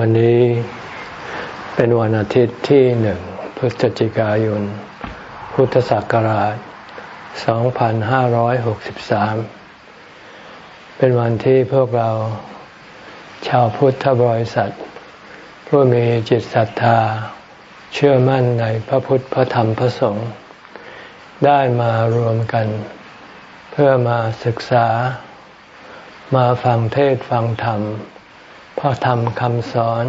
วันนี้เป็นวันอาทิตย์ที่หนึ่งพฤศจิกายน พุทธศักราช 2563 เป็นวันที่พวกเราชาวพุทธบริษัท ผู้มีจิตศรัทธา เชื่อมั่นในพระพุทธพระธรรมพระสงฆ์ได้มารวมกัน เพื่อมาศึกษามาฟังเทศฟังธรรม พระธรรมคำสอน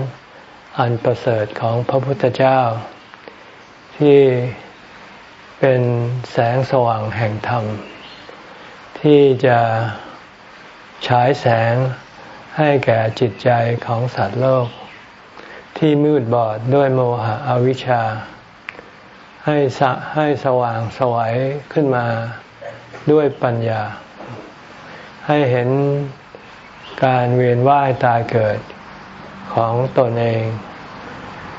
อันประเสริฐของพระพุทธเจ้า ที่เป็นแสงสว่างแห่งธรรม ที่จะฉายแสงให้แก่จิตใจของสัตว์โลก ที่มืดบอดด้วยโมหะอวิชชา ให้สะให้สว่างสวัยขึ้นมาด้วยปัญญา ให้เห็น การเวียนว่ายตายเกิดของตนเอง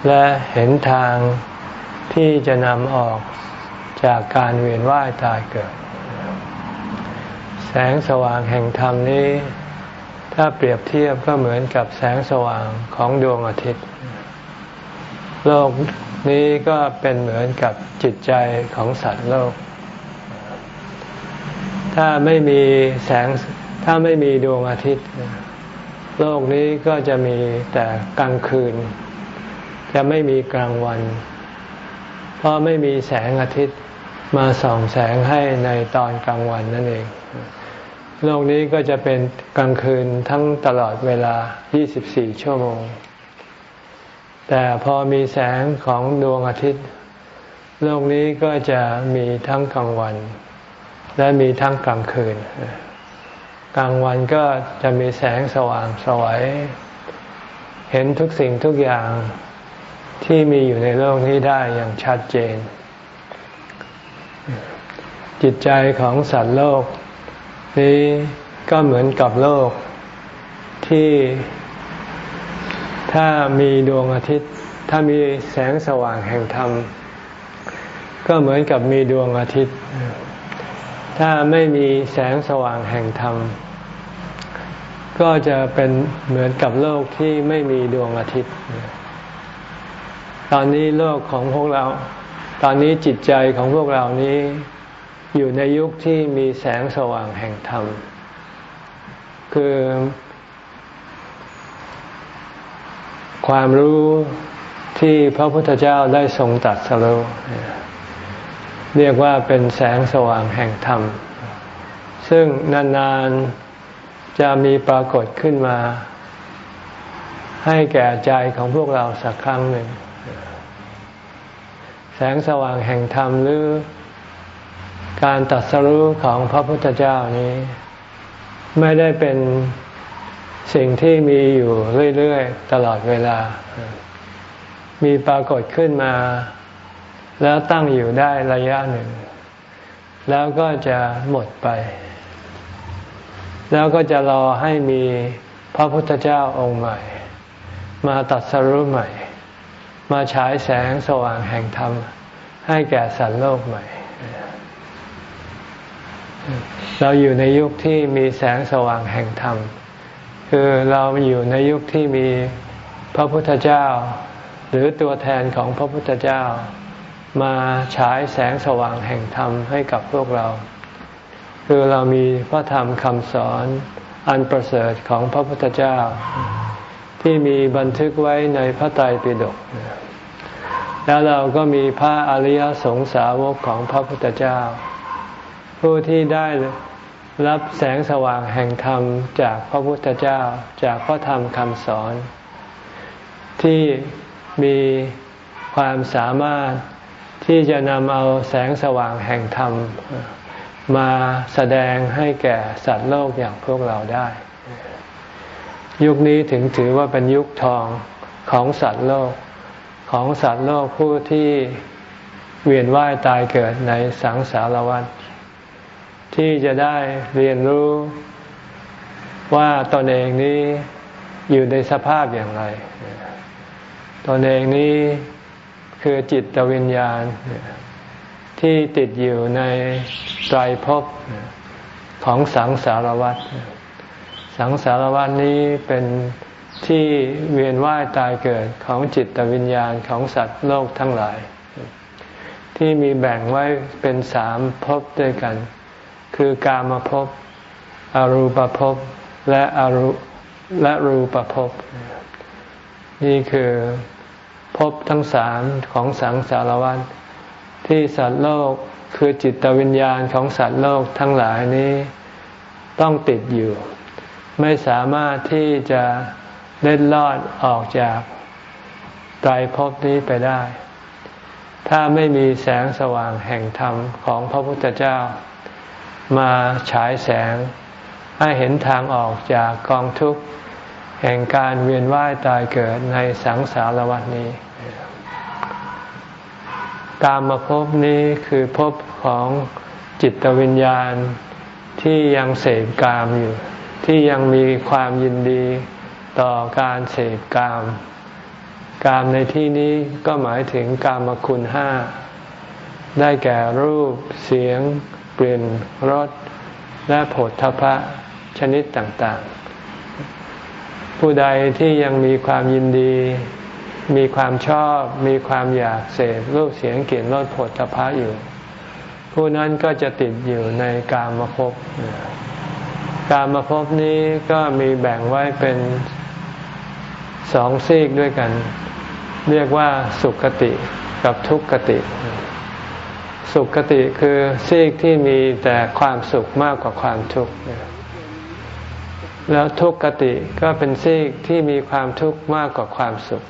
และเห็นทางที่จะนำออกจากการเวียนว่ายตายเกิด แสงสว่างแห่งธรรมนี้ ถ้าเปรียบเทียบก็เหมือนกับแสงสว่างของดวงอาทิตย์ โลกนี้ก็เป็นเหมือนกับจิตใจของสัตว์โลก ถ้าไม่มีแสง ถ้าไม่มีดวงอาทิตย์ โลกนี้ก็จะมีแต่กลางคืน จะไม่มีกลางวัน เพราะไม่มีแสงอาทิตย์มาส่องแสงให้ในตอนกลางวันนั่นเอง โลกนี้ก็จะเป็นกลางคืนทั้งตลอดเวลา 24 ชั่วโมง แต่พอมีแสงของดวงอาทิตย์ โลกนี้ก็จะมีทั้งกลางวัน และมีทั้งกลางคืน กลางวันก็จะมีแสงสว่างสวย เห็นทุกสิ่งทุกอย่างที่มีอยู่ในโลกนี้ได้อย่างชัดเจน จิตใจของสัตว์โลก นี้ก็เหมือนกับโลกที่ถ้ามีดวงอาทิตย์ ถ้ามีแสงสว่างแห่งธรรม ก็เหมือนกับมีดวงอาทิตย์ ถ้าไม่มีแสงสว่างแห่งธรรม ก็จะเป็นเหมือนกับโลกที่ไม่มีดวงอาทิตย์ ตอนนี้โลกของพวกเรา ตอนนี้จิตใจของพวกเรานี้อยู่ในยุคที่มีแสงสว่างแห่งธรรม คือ ความรู้ที่พระพุทธเจ้าได้ทรงตัดสรุเรียกว่าเป็นแสงสว่างแห่งธรรม ซึ่งนานๆ จะมีปรากฏขึ้นมา ให้แก่ใจของพวกเราสักครั้งหนึ่ง แสงสว่างแห่งธรรมหรือการตัดสรู้ของพระพุทธเจ้านี้ ไม่ได้เป็นสิ่งที่มีอยู่เรื่อย ๆ ตลอดเวลา มีปรากฏขึ้นมา แล้วตั้งอยู่ได้ระยะหนึ่ง แล้วก็จะหมดไป แล้วก็จะรอให้มีพระพุทธเจ้าองค์ใหม่ มาตัดสรุปใหม่ มาฉายแสงสว่างแห่งธรรม ให้แก่สัตว์โลกใหม่ เราอยู่ในยุคที่มีแสงสว่างแห่งธรรม คือเราอยู่ในยุคที่มีพระพุทธเจ้า หรือตัวแทนของพระพุทธเจ้า มาฉายแสงสว่างแห่งธรรมให้กับพวกเรา คือเรามีพระธรรมคำสอนอันประเสริฐของพระพุทธเจ้า ที่มีบันทึกไว้ในพระไตรปิฎกแล้วเราก็มีพระอริยสงสาวกของพระพุทธเจ้า ผู้ที่ได้รับแสงสว่างแห่งธรรมจากพระพุทธเจ้าจากพระธรรมคำสอน ที่มีความสามารถที่จะนำเอาแสงสว่างแห่งธรรม มาแสดงให้แก่สัตว์โลกอย่างพวกเราได้ ยุคนี้ถึงถือว่าเป็นยุคทองของสัตว์โลก ของสัตว์โลกผู้ที่เวียนว่ายตายเกิดในสังสารวัฏที่จะได้เรียนรู้ว่าตนเองนี้อยู่ในสภาพอย่างไร ตนเองนี้คือจิตวิญญาณ ที่ติดอยู่ในไตรภพของสังสารวัฏสังสารวัฏนี้เป็นที่เวียนว่ายตายเกิดของจิตวิญญาณของสัตว์โลกทั้งหลาย ที่มีแบ่งไว้เป็นสามภพด้วยกัน คือกามภพอรูปภพและอรูและรูปภพนี่คือภพทั้งสามของสังสารวัฏ ที่สัตว์โลกคือจิตวิญญาณของสัตว์โลกทั้งหลายนี้ต้องติดอยู่ ไม่สามารถที่จะเล่นลอดออกจากไตรภพนี้ไปได้ ถ้าไม่มีแสงสว่างแห่งธรรมของพระพุทธเจ้า มาฉายแสง ให้เห็นทางออกจากกองทุกข์ แห่งการเวียนว่ายตายเกิดในสังสารวัฏนี้ การมาพบนี้คือพบของจิตวิญญาณที่ยังเสพกามอยู่ ที่ยังมีความยินดีต่อการเสพกาม กามในที่นี้ก็หมายถึงกามคุณห้า ได้แก่รูป เสียง กลิ่น รส และผลทพะชนิดต่างๆ ผู้ใดที่ยังมีความยินดี มีความชอบมีความอยากเสพรูปเสียงกลิ่นรสผลทพะอยู่ ผู้นั้นก็จะติดอยู่ในกามภพการมาพบนี้ก็มีแบ่งไว้เป็นสองซีกด้วยกัน เรียกว่าสุขติกับทุกขติ สุขติคือซีกที่มีแต่ความสุขมากกว่าความทุกข์ แล้วทุกขติก็เป็นซีกที่มีความทุกข์มากกว่าความสุข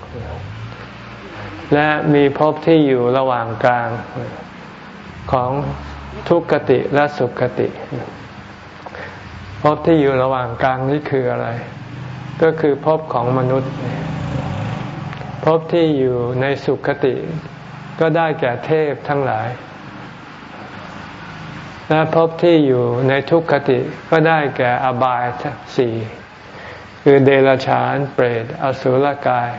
และมีภพที่อยู่ระหว่างกลางของทุกขติและสุขติภพที่อยู่ระหว่างกลางนี้คืออะไร ก็คือภพของมนุษย์ภพที่อยู่ในสุขติ ก็ได้แก่เทพทั้งหลาย และภพที่อยู่ในทุกขติก็ได้แก่อบายสี่คือเดรัจฉานเปรตอสุรกาย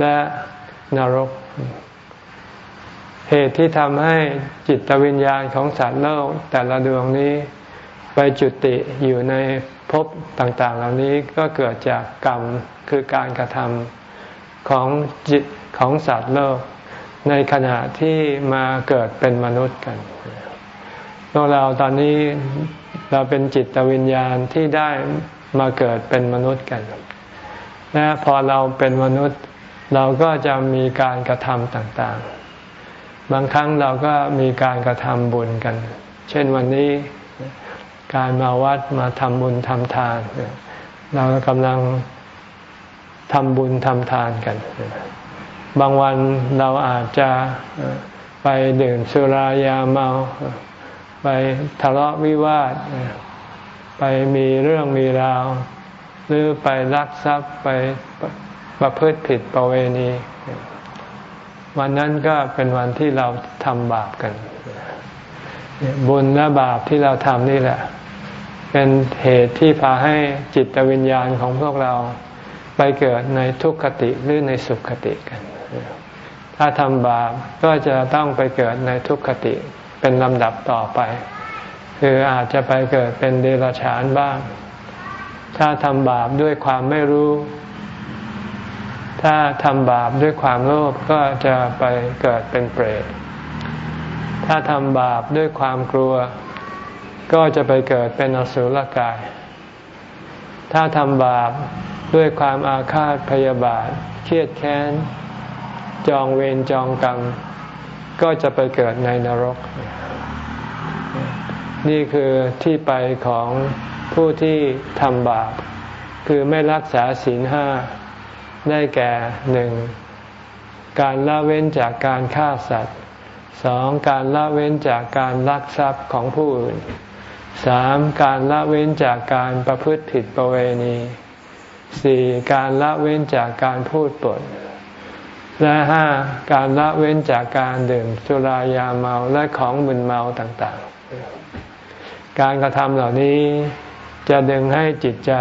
และนรก เหตุที่ทำให้จิตวิญญาณของสัตว์โลกแต่ละดวงนี้ ไปจุติอยู่ในภพต่างๆ เหล่านี้ก็เกิดจากกรรมคือการกระทำของจิตของสัตว์โลก ในขณะที่มาเกิดเป็นมนุษย์กัน พวกเราตอนนี้เราเป็นจิตวิญญาณที่ได้มาเกิดเป็นมนุษย์กัน และพอเราเป็นมนุษย์ เราก็จะมีการกระทำต่างๆ บางครั้งเราก็มีการกระทำบุญกัน เช่นวันนี้การมาวัดมาทำบุญทำทาน เรากำลังทำบุญทำทานกัน บางวันเราอาจจะไปดื่มสุรายาเมา ไปทะเลาะวิวาท ไปมีเรื่องมีราว หรือไปลักทรัพย์ไปประพฤติผิดประเวณี วันนั้นก็เป็นวันที่เราทำบาปกัน บุญและบาปที่เราทำนี่แหละ เป็นเหตุที่พาให้จิตวิญญาณของพวกเราไปเกิดในทุกขติหรือในสุขติกัน ถ้าทำบาปก็จะต้องไปเกิดในทุกขติ เป็นลำดับต่อไป คืออาจจะไปเกิดเป็นเดรัจฉานบ้าง ถ้าทำบาปด้วยความไม่รู้ ถ้าทำบาปด้วยความโลภก็จะไปเกิดเป็นเปรต ถ้าทำบาปด้วยความกลัว ก็จะไปเกิดเป็นอสุรกาย ถ้าทำบาปด้วยความอาฆาตพยาบาท เครียดแค้น จองเวรจองกรรม ก็จะไปเกิดในนรก นี่คือที่ไปของผู้ที่ทำบาป คือไม่รักษาศีลห้า ได้แก่หนึ่งการละเว้นจากการฆ่าสัตว์สองการละเว้นจากการลักทรัพย์ของผู้อื่นสามการละเว้นจากการประพฤติผิดประเวณีสี่การละเว้นจากการพูดปด และห้าการละเว้นจากการดื่มสุรายาเมาและของมึนเมาต่างๆ การกระทำเหล่านี้จะดึงให้จิตใจ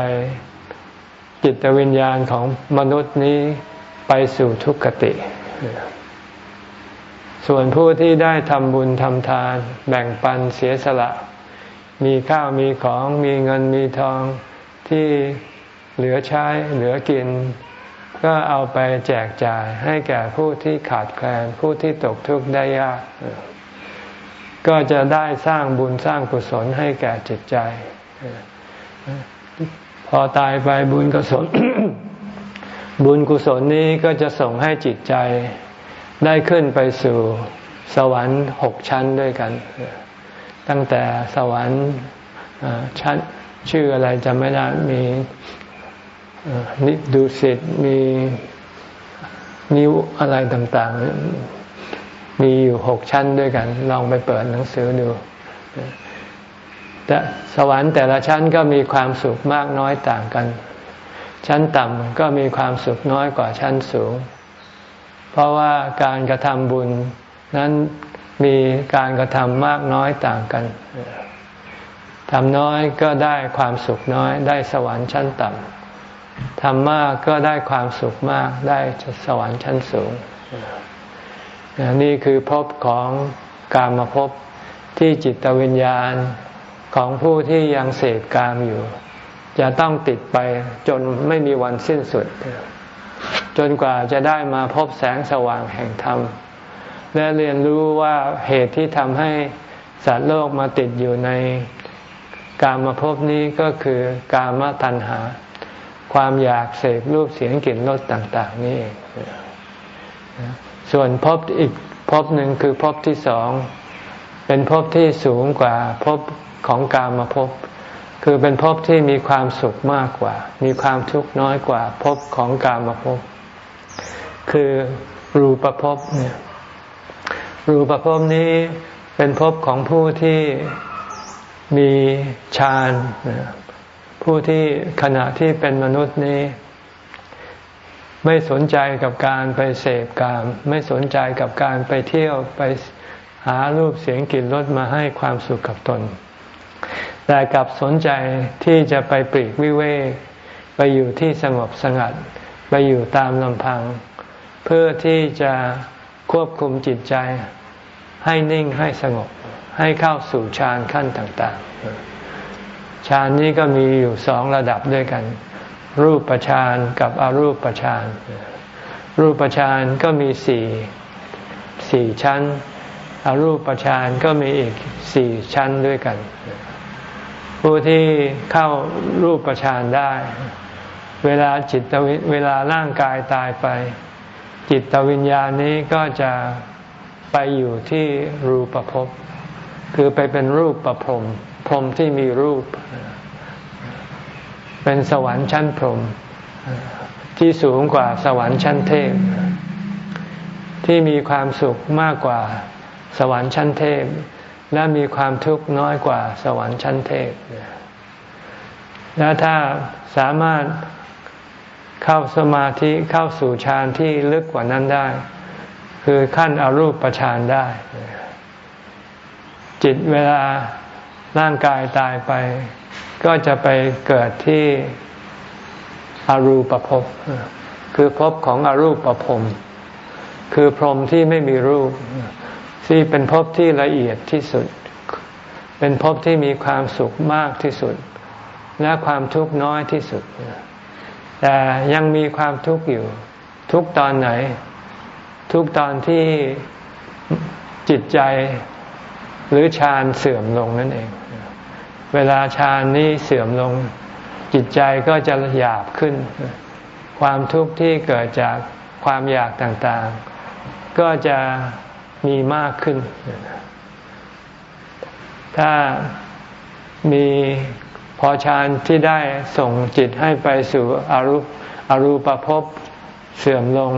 จิตวิญญาณของมนุษย์นี้ไปสู่ทุกขติ ส่วนผู้ที่ได้ทำบุญทำทาน แบ่งปันเสียสละ มีข้าวมีของมีเงินมีทองที่เหลือใช้เหลือกิน ก็เอาไปแจกจ่ายให้แก่ผู้ที่ขาดแคลนผู้ที่ตกทุกข์ได้ยาก ก็จะได้สร้างบุญสร้างกุศลให้แก่จิตใจ พอตายไปบุญกุศล บุญกุศลนี้ก็จะส่งให้จิตใจ ได้ขึ้นไปสู่สวรรค์หกชั้นด้วยกัน ตั้งแต่สวรรค์ชั้นชื่ออะไรจำไม่ได้มี นิดูสิตมีนิ้วอะไรต่างๆ มีอยู่หกชั้นด้วยกัน ลองไปเปิดหนังสือดูแต่สวรรค์แต่ละชั้นก็มีความสุขมากน้อยต่างกัน ชั้นต่ำก็มีความสุขน้อยกว่าชั้นสูง เพราะว่าการกระทำบุญนั้นมีการกระทำมากน้อยต่างกันทำน้อยก็ได้ความสุขน้อย ได้สวรรค์ชั้นต่ำ ทำมากก็ได้ความสุขมากได้สวรรค์ชั้นสูง นี่คือภพของกามภพที่จิตวิญญาณของผู้ที่ยังเสพกามอยู่ จะต้องติดไปจนไม่มีวันสิ้นสุด จนกว่าจะได้มาพบแสงสว่างแห่งธรรม และเรียนรู้ว่าเหตุที่ทำให้สัตว์โลกมาติดอยู่ในกามาพบนี้ก็คือกามตัณหา ความอยากเสพรูปเสียงกลิ่นรสต่าง ๆ นี่ส่วนพบอีกพบหนึ่งคือพบที่สอง เป็นพบที่สูงกว่าพบของกามาพบคือเป็นพบที่มีความสุขมากกว่า มีความทุกข์น้อยกว่าพบของกามาพบคือรูปภพเนี่ยรูปภพนี้เป็นภพของผู้ที่มีฌาน ผู้ที่ขณะที่เป็นมนุษย์นี้ ไม่สนใจกับการไปเสพกาม ไม่สนใจกับการไปเที่ยวไปหารูปเสียงกลิ่นรสมาให้ความสุขกับตน แต่กลับสนใจที่จะไปปรีกวิเวกไปอยู่ที่สงบสงัด ไปอยู่ตามลำพัง เพื่อที่จะควบคุมจิตใจให้นิ่งให้สงบ ให้เข้าสู่ฌานขั้นต่าง ๆ ฌานนี้ก็มีอยู่สองระดับด้วยกัน รูปฌานกับอรูปฌานรูปฌานก็มีสี่สี่ชั้น อรูปฌานก็มีอีกสี่ชั้นด้วยกัน ผู้ที่เข้ารูปฌานได้ เวลาจิตวิเวลาร่างกายตายไป จิตวิญญาณนี้ก็จะไปอยู่ที่รูปภพคือไปเป็นรูปประพรม มที่มีรูป เป็นสวรรค์ชั้นพรมที่สูงกว่าสวรรค์ชั้นเทพ ที่มีความสุขมากกว่าสวรรค์ชั้นเทพ และมีความทุกข์น้อยกว่าสวรรค์ชั้นเทพ และถ้าสามารถเข้าสมาธิเข้าสู่ฌานที่ลึกกว่านั้นได้ คือขั้นอรูปฌานได้ จิตเวลา ร่างกายตายไป ก็จะไปเกิดที่อรูปภพคือภพของอรูปภพคือพรหมที่ไม่มีรูป ที่เป็นภพที่ละเอียดที่สุด เป็นภพที่มีความสุขมากที่สุด และความทุกข์น้อยที่สุด แต่ยังมีความทุกข์อยู่ ทุกตอนไหน ทุกตอนที่จิตใจ หรือฌานเสื่อมลงนั่นเอง เวลาฌานนี้เสื่อมลง จิตใจก็จะหยาบขึ้น ความทุกข์ที่เกิดจากความอยากต่างๆ ก็จะมีมากขึ้น ถ้ามีพอฌานที่ได้ส่งจิตให้ไปสู่อรูปอรูปภพเสื่อมลง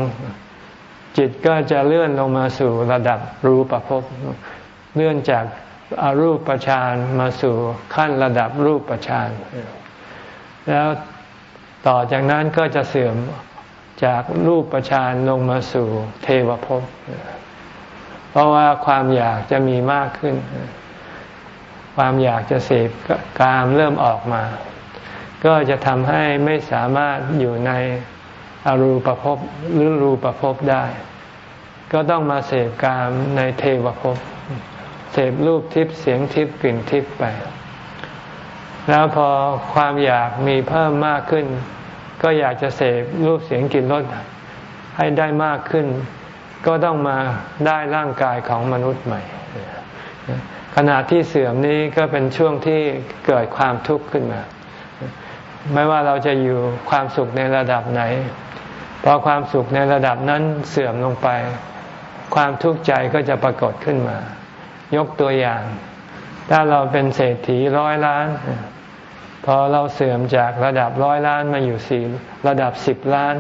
จิตก็จะเลื่อนลงมาสู่ระดับรูปภพ เลื่อนจากอารูปฌานมาสู่ขั้นระดับรูปฌานแล้วต่อจากนั้นก็จะเสื่อมจากรูปฌานลงมาสู่เทวภพ เพราะว่าความอยากจะมีมากขึ้น ความอยากจะเสพกามเริ่มออกมา ก็จะทำให้ไม่สามารถอยู่ในอรูปภพหรือรูปภพได้ ก็ต้องมาเสพกามในเทวภพ เสพรูปทิพย์เสียงทิพย์กลิ่นทิพย์ไป แล้วพอความอยากมีเพิ่มมากขึ้น ก็อยากจะเสพรูปเสียงกลิ่นรสให้ได้มากขึ้น ก็ต้องมาได้ร่างกายของมนุษย์ใหม่ ขณะที่เสื่อมนี้ก็เป็นช่วงที่เกิดความทุกข์ขึ้นมา ไม่ว่าเราจะอยู่ความสุขในระดับไหนพอความสุขในระดับนั้นเสื่อมลงไป ความทุกข์ใจก็จะปรากฏขึ้นมา ยกตัวอย่าง ถ้าเราเป็นเศรษฐีร้อยล้าน พอเราเสื่อมจากระดับร้อยล้านมาอยู่สี่ระดับสิบล้าน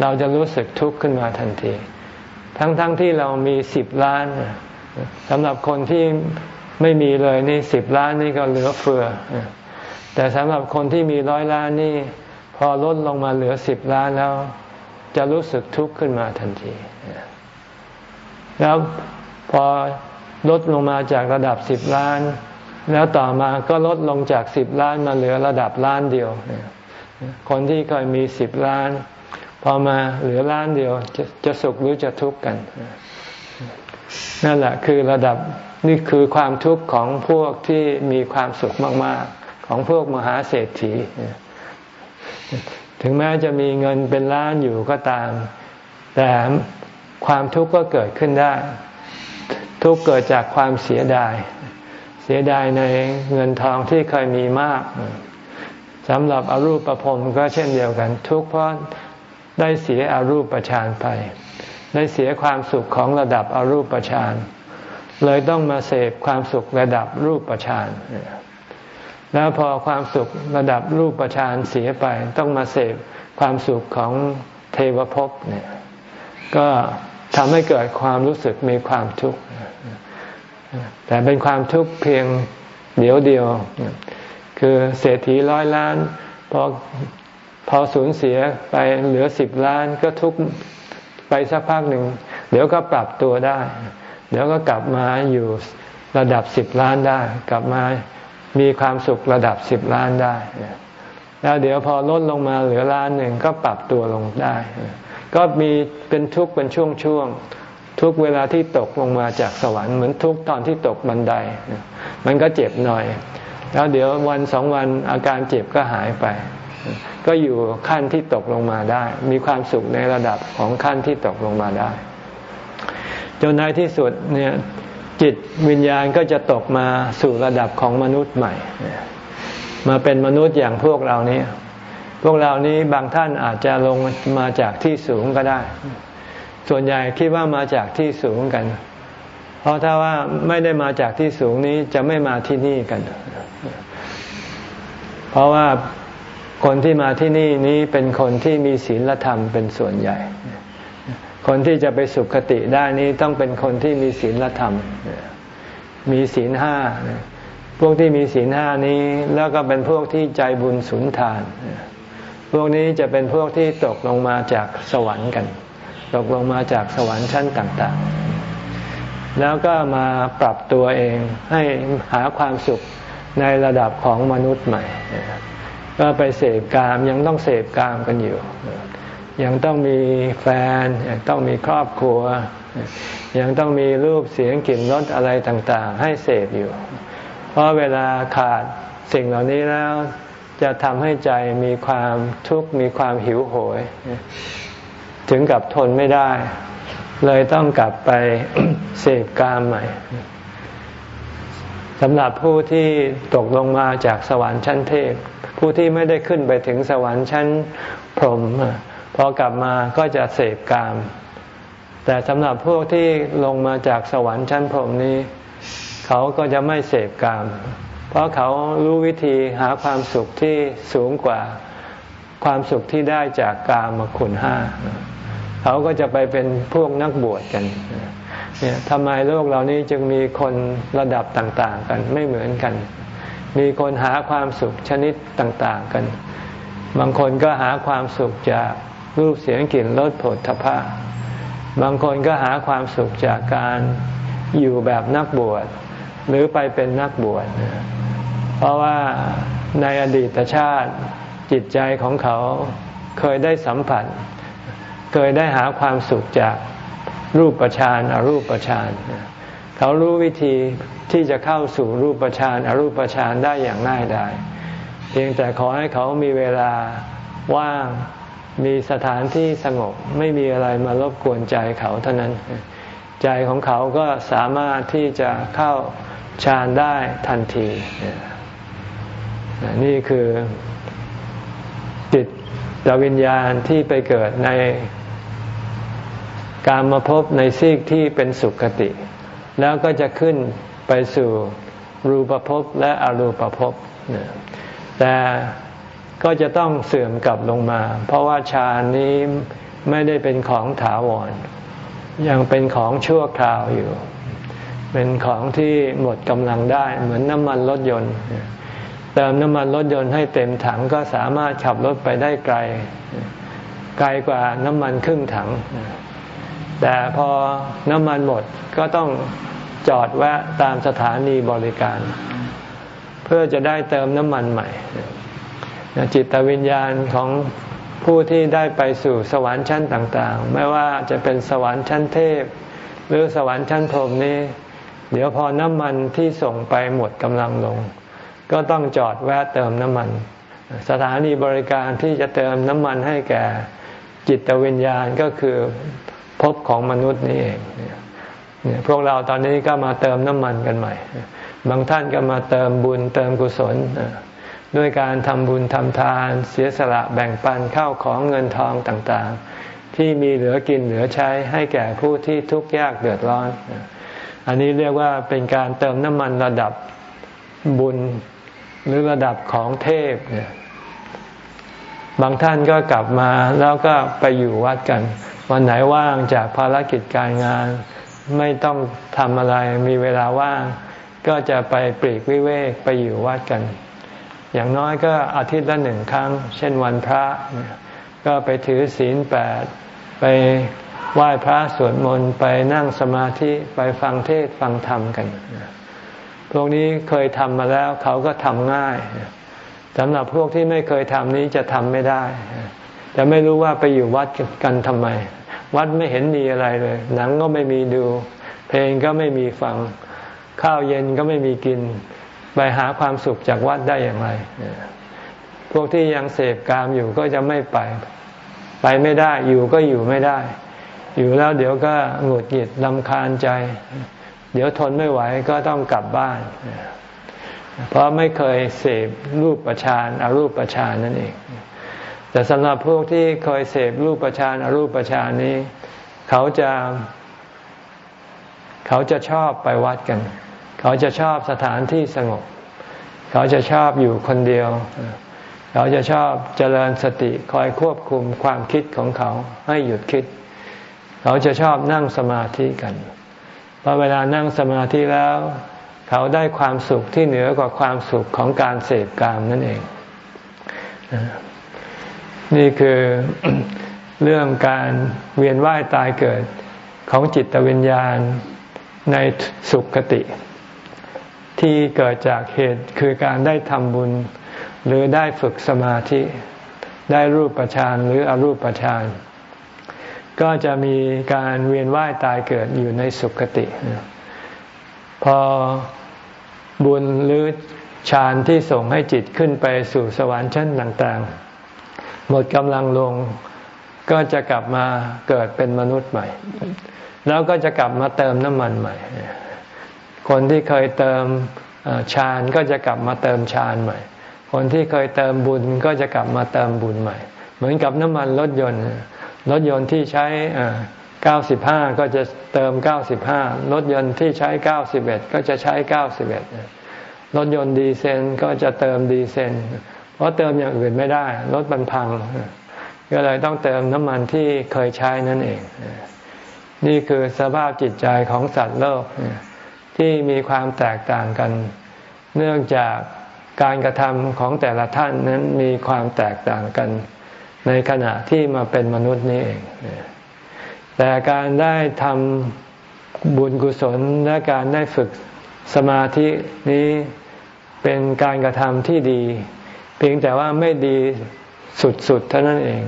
เราจะรู้สึกทุกข์ขึ้นมาทันที ทั้งๆทที่เรามีสิบล้านสำหรับคนที่ไม่มีเลยนี่สิบล้านนี่ก็เหลือเฟือ แต่สำหรับคนที่มีร้อยล้านนี่ พอลดลงมาเหลือสิบล้านแล้ว จะรู้สึกทุกข์ขึ้นมาทันที แล้วพอ ลดลงมาจากระดับสิบล้าน แล้วต่อมาก็ลดลงจากสิบล้านมาเหลือระดับล้านเดียว คนที่เคยมีสิบล้าน พอมาเหลือล้านเดียวจะจะสุขหรือจะทุกข์กัน นั่นแหละคือระดับนี่คือความทุกข์ของพวกที่มีความสุขมาก ๆ ของพวกมหาเศรษฐี ถึงแม้จะมีเงินเป็นล้านอยู่ก็ตาม แต่ความทุกข์ก็เกิดขึ้นได้ ทุกเกิดจากความเสียดาย เสียดายในเงินทองที่เคยมีมากสำหรับอรูปประพรมก็เช่นเดียวกัน ทุกเพราะได้เสียอรูปฌานไป ได้เสียความสุขของระดับอรูปฌานเลยต้องมาเสพความสุขระดับรูปฌานแล้วพอความสุขระดับรูปฌานเสียไป ต้องมาเสพความสุขของเทวภพเนี่ย ก็ ทำให้เกิดความรู้สึกมีความทุกข์แต่เป็นความทุกข์เพียงเดียวเดียว คือเศรษฐีร้อยล้านพอพอสูญเสียไปเหลือสิบล้านก็ทุกข์ไปสักพักหนึ่ง เดี๋ยวก็ปรับตัวได้ เดี๋ยวก็กลับมาอยู่ระดับสิบล้านได้ กลับมามีความสุขระดับสิบล้านได้ แล้วเดี๋ยวพอลดลงมาเหลือล้านหนึ่งก็ปรับตัวลงได้ ก็มีเป็นทุกข์เป็นช่วงๆทุกเวลาที่ตกลงมาจากสวรรค์เหมือนทุกตอนที่ตกบันได มันก็เจ็บหน่อย แล้วเดี๋ยววันสองวันอาการเจ็บก็หายไป ก็อยู่ขั้นที่ตกลงมาได้ มีความสุขในระดับของขั้นที่ตกลงมาได้จนในที่สุดเนี่ยจิตวิญญาณก็จะตกมาสู่ระดับของมนุษย์ใหม่ มาเป็นมนุษย์อย่างพวกเรานี้ พวกเรานี้บางท่านอาจจะลงมาจากที่สูงก็ได้ ส่วนใหญ่คิดว่ามาจากที่สูงกัน เพราะถ้าว่าไม่ได้มาจากที่สูงนี้จะไม่มาที่นี่กัน เพราะว่าคนที่มาที่นี่นี้เป็นคนที่มีศีลธรรมเป็นส่วนใหญ่ คนที่จะไปสุขติได้นี้ต้องเป็นคนที่มีศีลธรรม มีศีลห้าพวกที่มีศีลห้านี้แล้วก็เป็นพวกที่ใจบุญสุนทาน พวกนี้จะเป็นพวกที่ตกลงมาจากสวรรค์กัน ตกลงมาจากสวรรค์ชั้นต่างๆ แล้วก็มาปรับตัวเองให้หาความสุขในระดับของมนุษย์ใหม่ ก็ไปเสพกามยังต้องเสพกามกันอยู่ ยังต้องมีแฟนยังต้องมีครอบครัว ยังต้องมีรูปเสียงกลิ่นรสอะไรต่างๆ ให้เสพอยู่ เพราะเวลาขาดสิ่งเหล่านี้แล้ว จะทำให้ใจมีความทุกข์มีความหิวโหย ถึงกับทนไม่ได้ เลยต้องกลับไปเสพกามใหม่สำหรับผู้ที่ตกลงมาจากสวรรค์ชั้นเทพ ผู้ที่ไม่ได้ขึ้นไปถึงสวรรค์ชั้นพรหมพอกลับมาก็จะเสพกาม แต่สำหรับพวกที่ลงมาจากสวรรค์ชั้นพรหมนี้ เขาก็จะไม่เสพกาม เพราะเขารู้วิธีหาความสุขที่สูงกว่าความสุขที่ได้จากกามคุณห้า เขาก็จะไปเป็นพวกนักบวชกันเนี่ยทำไมโลกเรานี้จึงมีคนระดับต่าง ๆ กันไม่เหมือนกัน มีคนหาความสุขชนิดต่าง ๆ กัน บางคนก็หาความสุขจากรูปเสียงกลิ่นรสผลทพะบางคนก็หาความสุขจากการอยู่แบบนักบวชหรือไปเป็นนักบวช เพราะว่าในอดีตชาติจิตใจของเขาเคยได้สัมผัส เคยได้หาความสุขจากรูปประชานอรูปประชานเขารู้วิธีที่จะเข้าสู่รูปประชานอรูปประชานได้อย่างง่ายดายเพียงแต่ขอให้เขามีเวลาว่างมีสถานที่สงบไม่มีอะไรมารบกวนใจเขาเท่านั้น ใจของเขาก็สามารถที่จะเข้าฌานได้ทันที นี่คือจิตวิญญาณที่ไปเกิดในการมาพบในซีกที่เป็นสุขติ แล้วก็จะขึ้นไปสู่รูปภพและอรูปภพแต่ก็จะต้องเสื่อมกลับลงมา เพราะว่าฌานนี้ไม่ได้เป็นของถาวร ยังเป็นของชั่วคราวอยู่ เป็นของที่หมดกำลังได้เหมือนน้ำมันรถยนต์ เติมน้ำมันรถยนต์ให้เต็มถังก็สามารถขับรถไปได้ไกล ไกลกว่าน้ำมันครึ่งถัง แต่พอน้ำมันหมดก็ต้องจอดแวะตามสถานีบริการ เพื่อจะได้เติมน้ำมันใหม่ จิตวิญญาณของผู้ที่ได้ไปสู่สวรรค์ชั้นต่างๆ ไม่ว่าจะเป็นสวรรค์ชั้นเทพ หรือสวรรค์ชั้นพรหมนี้ เดี๋ยวพอน้ำมันที่ส่งไปหมดกำลังลง ก็ต้องจอดแวะเติมน้ำมัน สถานีบริการที่จะเติมน้ำมันให้แก่จิตวิญญาณก็คือภพของมนุษย์นี่เองเนี่ยพวกเราตอนนี้ก็มาเติมน้ำมันกันใหม่ บางท่านก็มาเติมบุญเติมกุศล ด้วยการทำบุญทำทานเสียสละแบ่งปันเข้าของเงินทองต่างๆ ที่มีเหลือกินเหลือใช้ให้แก่ผู้ที่ทุกข์ยากเดือดร้อน อันนี้เรียกว่าเป็นการเติมน้ำมันระดับบุญ หรือระดับของเทพเนี่ยบางท่านก็กลับมาแล้วก็ไปอยู่วัดกัน วันไหนว่างจากภารกิจการงาน ไม่ต้องทำอะไรมีเวลาว่าง ก็จะไปปลีกวิเวกไปอยู่วัดกัน อย่างน้อยก็อาทิตย์ละหนึ่งครั้ง เช่นวันพระ ก็ไปถือศีลแปดไปไหว้พระสวดมนต์ไปนั่งสมาธิไปฟังเทศฟังธรรมกัน พวกนี้เคยทำมาแล้วเขาก็ทำง่ายสำหรับพวกที่ไม่เคยทำนี้จะทำไม่ได้ จะไม่รู้ว่าไปอยู่วัดกันทำไม วัดไม่เห็นมีอะไรเลย หนังก็ไม่มีดู เพลงก็ไม่มีฟัง ข้าวเย็นก็ไม่มีกิน ไปหาความสุขจากวัดได้อย่างไร พวกที่ยังเสพกามอยู่ก็จะไม่ไป ไปไม่ได้อยู่ก็อยู่ไม่ได้ อยู่แล้วเดี๋ยวก็หงุดหงิดลำคาญใจ เดี๋ยวทนไม่ไหวก็ต้องกลับบ้าน เพราะไม่เคยเสพรูปประชานอารูปประชานนั่นเอง แต่สำหรับพวกที่เคยเสพรูปประชานอารูปประชานนี้ เขาจะ เขาจะชอบไปวัดกัน เขาจะชอบสถานที่สงบ เขาจะชอบอยู่คนเดียว เขาจะชอบเจริญสติคอยควบคุมความคิดของเขาให้หยุดคิด เขาจะชอบนั่งสมาธิกัน พอเวลานั่งสมาธิแล้ว เขาได้ความสุขที่เหนือกว่าความสุขของการเสพกามนั่นเอง นี่คือเรื่องการเวียนว่ายตายเกิดของจิตวิญญาณในสุขคติ ที่เกิดจากเหตุคือการได้ทำบุญ หรือได้ฝึกสมาธิ ได้รูปฌานหรืออรูปฌาน ก็จะมีการเวียนว่ายตายเกิดอยู่ในสุคติ พอบุญหรือฌานที่ส่งให้จิตขึ้นไปสู่สวรรค์ชั้นต่างๆ หมดกำลังลงก็จะกลับมาเกิดเป็นมนุษย์ใหม่ แล้วก็จะกลับมาเติมน้ำมันใหม่ คนที่เคยเติมฌานก็จะกลับมาเติมฌานใหม่ คนที่เคยเติมบุญก็จะกลับมาเติมบุญใหม่ เหมือนกับน้ำมันรถยนต์ รถยนต์ที่ใช้95 ก็จะเติม 95 รถยนต์ที่ใช้ 91 ก็จะใช้ 91 รถยนต์ดีเซลก็จะเติมดีเซลเพราะเติมอย่างอื่นไม่ได้ รถมันพัง ก็เลยต้องเติมน้ำมันที่เคยใช้นั่นเอง นี่คือสภาพจิตใจของสัตว์โลก ที่มีความแตกต่างกัน เนื่องจากการกระทำของแต่ละท่านนั้นมีความแตกต่างกัน ในขณะที่มาเป็นมนุษย์นี่เองแต่การได้ทำบุญกุศลและการได้ฝึกสมาธินี้เป็นการกระทำที่ดี เพียงแต่ว่าไม่ดีสุดๆเท่านั้นเอง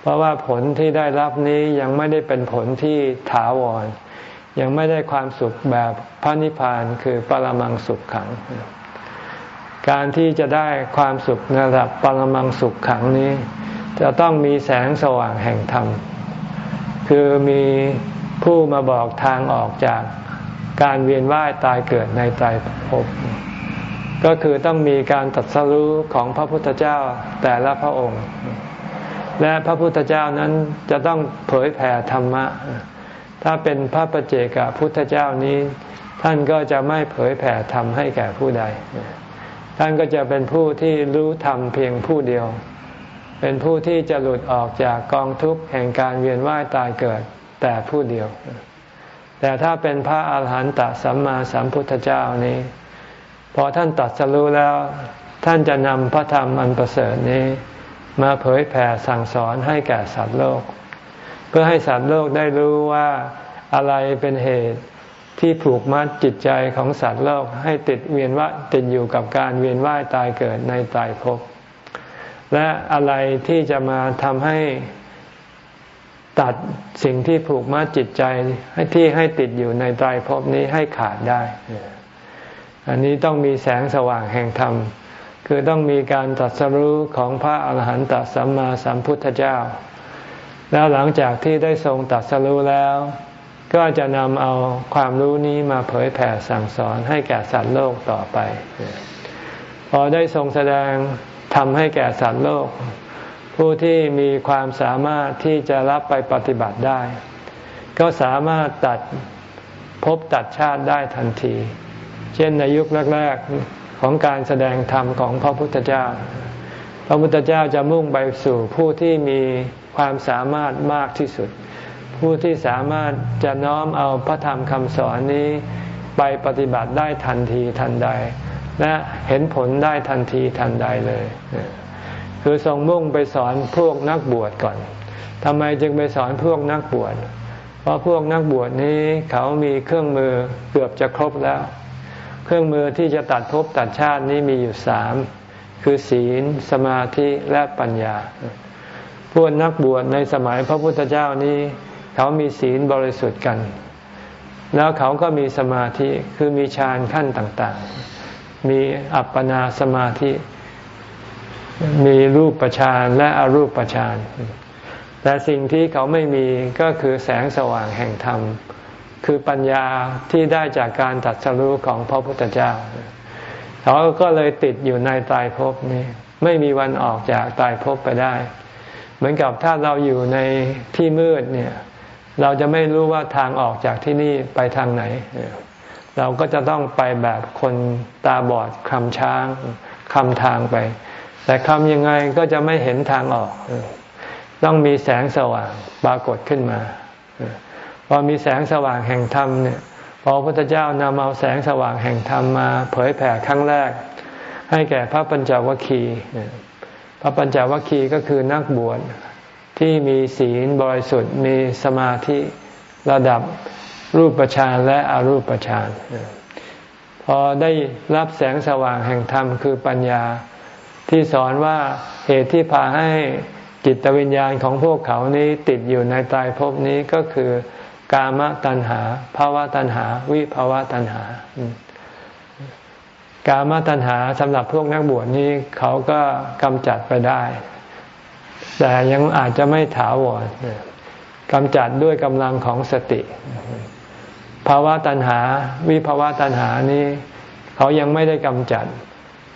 เพราะว่าผลที่ได้รับนี้ยังไม่ได้เป็นผลที่ถาวร ยังไม่ได้ความสุขแบบพระนิพพานคือปรมังสุขขัง การที่จะได้ความสุขในระดับปรมังสุขขังนี้ จะต้องมีแสงสว่างแห่งธรรม คือมีผู้มาบอกทางออกจากการเวียนว่ายตายเกิดในใจภพก็คือต้องมีการตัดสรู้ของพระพุทธเจ้าแต่ละพระองค์ และพระพุทธเจ้านั้นจะต้องเผยแผ่ธรรมะ ถ้าเป็นพระประเจกับพุทธเจ้านี้ ท่านก็จะไม่เผยแผ่ธรรมให้แก่ผู้ใด ท่านก็จะเป็นผู้ที่รู้ธรรมเพียงผู้เดียว เป็นผู้ที่จะหลุดออกจากกองทุกข์แห่งการเวียนว่ายตายเกิดแต่ผู้เดียว แต่ถ้าเป็นพระอาหารหันตสัมมาสัมพุทธเจ้านี้ พอท่านตัดสรู้แล้ว ท่านจะนำพระธรรมอันประเสริฐนี้ มาเผยแผ่สั่งสอนให้แก่สัตว์โลก เพื่อให้สัตว์โลกได้รู้ว่าอะไรเป็นเหตุที่ผูกมัดจิตใจของสัตว์โลกให้ติดเวียนว่าติดอยู่กับการเวียนว่ายตายเกิดในตายภพ และอะไรที่จะมาทำให้ตัดสิ่งที่ผูกมัดจิตใจให้ที่ให้ติดอยู่ในตายภพนี้ให้ขาดได้ อันนี้ต้องมีแสงสว่างแห่งธรรม คือต้องมีการตัดสรู้ของพระอาหารหันตสัมมาสัมพุทธเจ้า แล้วหลังจากที่ได้ทรงตัดสรู้แล้ว ก็จะนำเอาความรู้นี้มาเผยแผ่สั่งสอนให้แก่สัตว์โลกต่อไป พอได้ทรงแสดง ทำให้แก่สัตว์โลก ผู้ที่มีความสามารถที่จะรับไปปฏิบัติได้ ก็สามารถตัดพบตัดชาติได้ทันที เช่นในยุคแรกๆของการแสดงธรรมของพระพุทธเจ้า พระพุทธเจ้าจะมุ่งไปสู่ผู้ที่มีความสามารถมากที่สุด ผู้ที่สามารถจะน้อมเอาพระธรรมคำสอนนี้ไปปฏิบัติได้ทันทีทันใด และเห็นผลได้ทันทีทันใดเลย คือทรงมุ่งไปสอนพวกนักบวชก่อนทำไมจึงไปสอนพวกนักบวช เพราะพวกนักบวชนี้เขามีเครื่องมือเกือบจะครบแล้ว เครื่องมือที่จะตัดภพตัดชาตินี้มีอยู่สาม คือศีล สมาธิ และปัญญา พวกนักบวชในสมัยพระพุทธเจ้านี้ เขามีศีลบริสุทธิ์กัน แล้วเขาก็มีสมาธิ คือมีฌานขั้นต่างๆ มีอัปปนาสมาธิ มีรูปฌานและอรูปฌานแต่สิ่งที่เขาไม่มีก็คือแสงสว่างแห่งธรรม คือปัญญาที่ได้จากการตัดสรู้ของพระพุทธเจ้า เขาก็เลยติดอยู่ในตายภพนี้ ไม่มีวันออกจากตายภพไปได้ เหมือนกับถ้าเราอยู่ในที่มืดเนี่ย เราจะไม่รู้ว่าทางออกจากที่นี่ไปทางไหน เราก็จะต้องไปแบบคนตาบอดคำช้างคำทางไป แต่คำยังไงก็จะไม่เห็นทางออก ต้องมีแสงสว่างปรากฏขึ้นมา พอมีแสงสว่างแห่งธรรมเนี่ยพอพระพุทธเจ้านำเอาแสงสว่างแห่งธรรมมา เผยแผ่ครั้งแรก ให้แก่พระปัญจวัคคีย์พระปัญจวัคคีย์ก็คือนักบวชที่มีศีลบริสุทธิ์มีสมาธิระดับ รูปฌานและอรูปฌานพอได้รับแสงสว่างแห่งธรรมคือปัญญา ที่สอนว่าเหตุที่พาให้จิตวิญญาณของพวกเขานี้ติดอยู่ในตายภพนี้ก็คือกามตัณหาภาวะตัณหา วิภาวะตัณหา กามตัณหาสำหรับพวกนักบวชนี้เขาก็กำจัดไปได้ แต่ยังอาจจะไม่ถาวรกำจัดด้วยกำลังของสติ ภาวะตัณหา วิภาวะตัณหานี้ เขายังไม่ได้กำจัด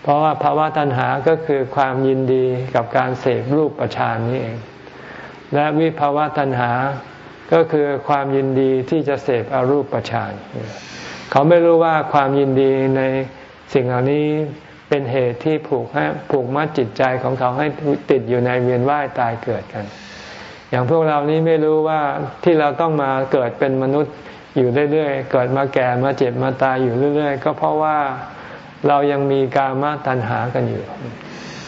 เพราะว่าภาวะตัณหาก็คือความยินดีกับการเสพรูปประชานนี้เอง และวิภาวะตัณหาก็คือความยินดีที่จะเสพอรูปฌานเขาไม่รู้ว่าความยินดีในสิ่งเหล่านี้เป็นเหตุที่ผูกให้ผูกมัดจิตใจของเขาให้ติดอยู่ในเวียนว่ายตายเกิดกัน อย่างพวกเรานี้ไม่รู้ว่าที่เราต้องมาเกิดเป็นมนุษย์ อยู่เรื่อยๆเกิดมาแก่มาเจ็บมาตายอยู่เรื่อยๆ ก็เพราะว่าเรายังมีกามาตัณหากันอยู่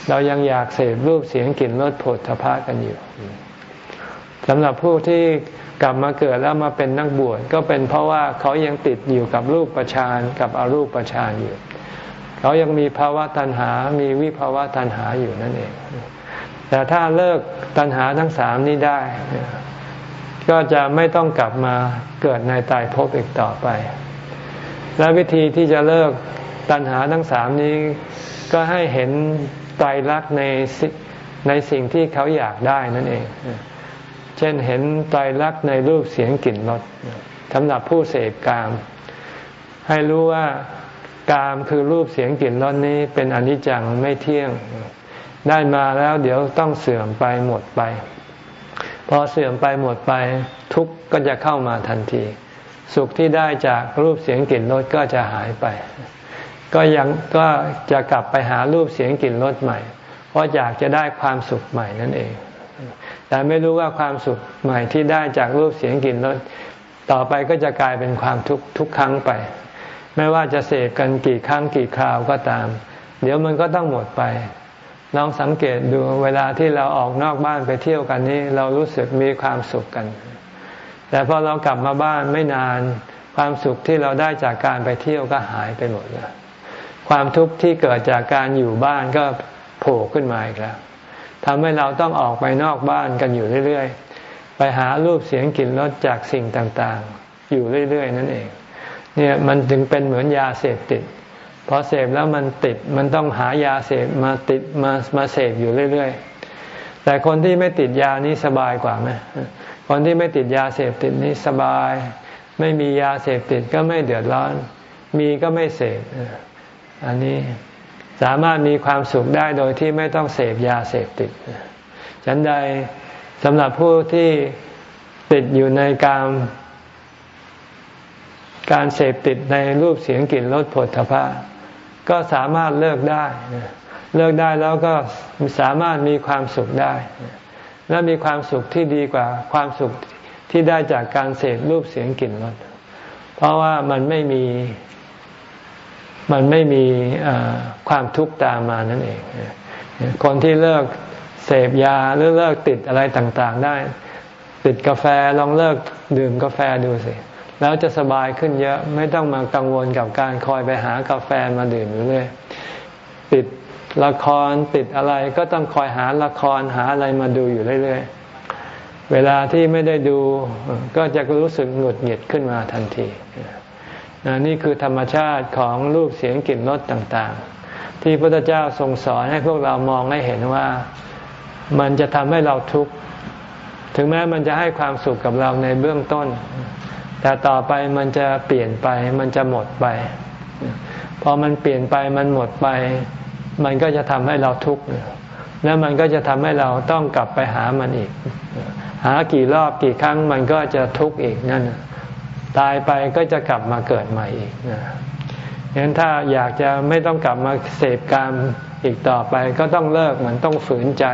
เรายังอยากเสพรูปเสียงกลิ่นรสผลทพะกันอยู่สำหรับผู้ที่กลับมาเกิดแล้วมาเป็นนักบวชก็เป็นเพราะว่าเขายังติดอยู่กับรูปประชานกับอรูปประชานอยู่ เขายังมีภาวะตัณหา มีวิภาวะตัณหาอยู่นั่นเอง แต่ถ้าเลิกตัณหาทั้งสามนี้ได้ ก็จะไม่ต้องกลับมาเกิดในตายภพอีกต่อไป และวิธีที่จะเลิกตัณหาทั้งสามนี้ ก็ให้เห็นไตรลักษณ์ในในสิ่งที่เขาอยากได้นั่นเอง เช่นเห็นไตรลักษณ์ในรูปเสียงกลิ่นรสสำหรับผู้เสพกาม ให้รู้ว่ากามคือรูปเสียงกลิ่นรสนี้เป็นอนิจจังไม่เที่ยง ได้มาแล้วเดี๋ยวต้องเสื่อมไปหมดไป พอเสื่อมไปหมดไปทุกข์ก็จะเข้ามาทันที สุขที่ได้จากรูปเสียงกลิ่นรสก็จะหายไป ก็ยังก็จะกลับไปหารูปเสียงกลิ่นรสใหม่ เพราะอยากจะได้ความสุขใหม่นั่นเอง แต่ไม่รู้ว่าความสุขใหม่ที่ได้จากรูปเสียงกลิ่นรสต่อไปก็จะกลายเป็นความทุกข์ทุกครั้งไป ไม่ว่าจะเสพกันกี่ครั้งกี่คราวก็ตาม เดี๋ยวมันก็ต้องหมดไป ลองสังเกตดูเวลาที่เราออกนอกบ้านไปเที่ยวกันนี้ เรารู้สึกมีความสุขกัน แต่พอเรากลับมาบ้านไม่นาน ความสุขที่เราได้จากการไปเที่ยวก็หายไปหมดแล้วความทุกข์ที่เกิดจากการอยู่บ้านก็โผล่ขึ้นมาอีกแล้วทำให้เราต้องออกไปนอกบ้านกันอยู่เรื่อยๆ ไปหารูปเสียงกลิ่นรสจากสิ่งต่างๆ อยู่เรื่อยๆ นั่นเอง เนี่ยมันถึงเป็นเหมือนยาเสพติด พอเสพแล้วมันติดมันต้องหายาเสพมาติดมามาเสพอยู่เรื่อย ๆ แต่คนที่ไม่ติดยานี้สบายกว่าไหมคนที่ไม่ติดยาเสพติดนี้สบาย ไม่มียาเสพติดก็ไม่เดือดร้อน มีก็ไม่เสพอันนี้สามารถมีความสุขได้โดยที่ไม่ต้องเสพยาเสพติดฉันใดสำหรับผู้ที่ติดอยู่ในการการเสพติดในรูปเสียงกลิ่นรสผลทพะ ก็สามารถเลิกได้ เลิกได้แล้วก็สามารถมีความสุขได้ และมีความสุขที่ดีกว่าความสุขที่ได้จากการเสพรูปเสียงกลิ่นรสเพราะว่ามันไม่มีมันไม่มีความทุกข์ตามมานั่นเอง คนที่เลิกเสพยาหรือเลิกติดอะไรต่างๆได้ ติดกาแฟลองเลิกดื่มกาแฟดูสิ แล้วจะสบายขึ้นเยอะไม่ต้องมากังวลกับการคอยไปหากาแฟมาดื่มอยู่เรื่อยติดละครติดอะไรก็ต้องคอยหาละครหาอะไรมาดูอยู่เรื่อยๆ เวลาที่ไม่ได้ดูก็จะรู้สึกหงุดหงิดขึ้นมาทันทีนี่คือธรรมชาติของรูปเสียงกลิ่นรสต่างๆ ที่พระพุทธเจ้าทรงสอนให้พวกเรามองให้เห็นว่ามันจะทำให้เราทุกข์ถึงแม้มันจะให้ความสุขกับเราในเบื้องต้น แต่ต่อไปมันจะเปลี่ยนไป มันจะหมดไป พอมันเปลี่ยนไปมันหมดไป มันก็จะทำให้เราทุกข์แล้วมันก็จะทำให้เราต้องกลับไปหามันอีก หากี่รอบกี่ครั้งมันก็จะทุกข์อีกนั่นตายไปก็จะกลับมาเกิดใหม่อีกนะงั้นถ้าอยากจะไม่ต้องกลับมาเสพกรรมอีกต่อไป ก็ต้องเลิกเหมือนต้องฝืนใจ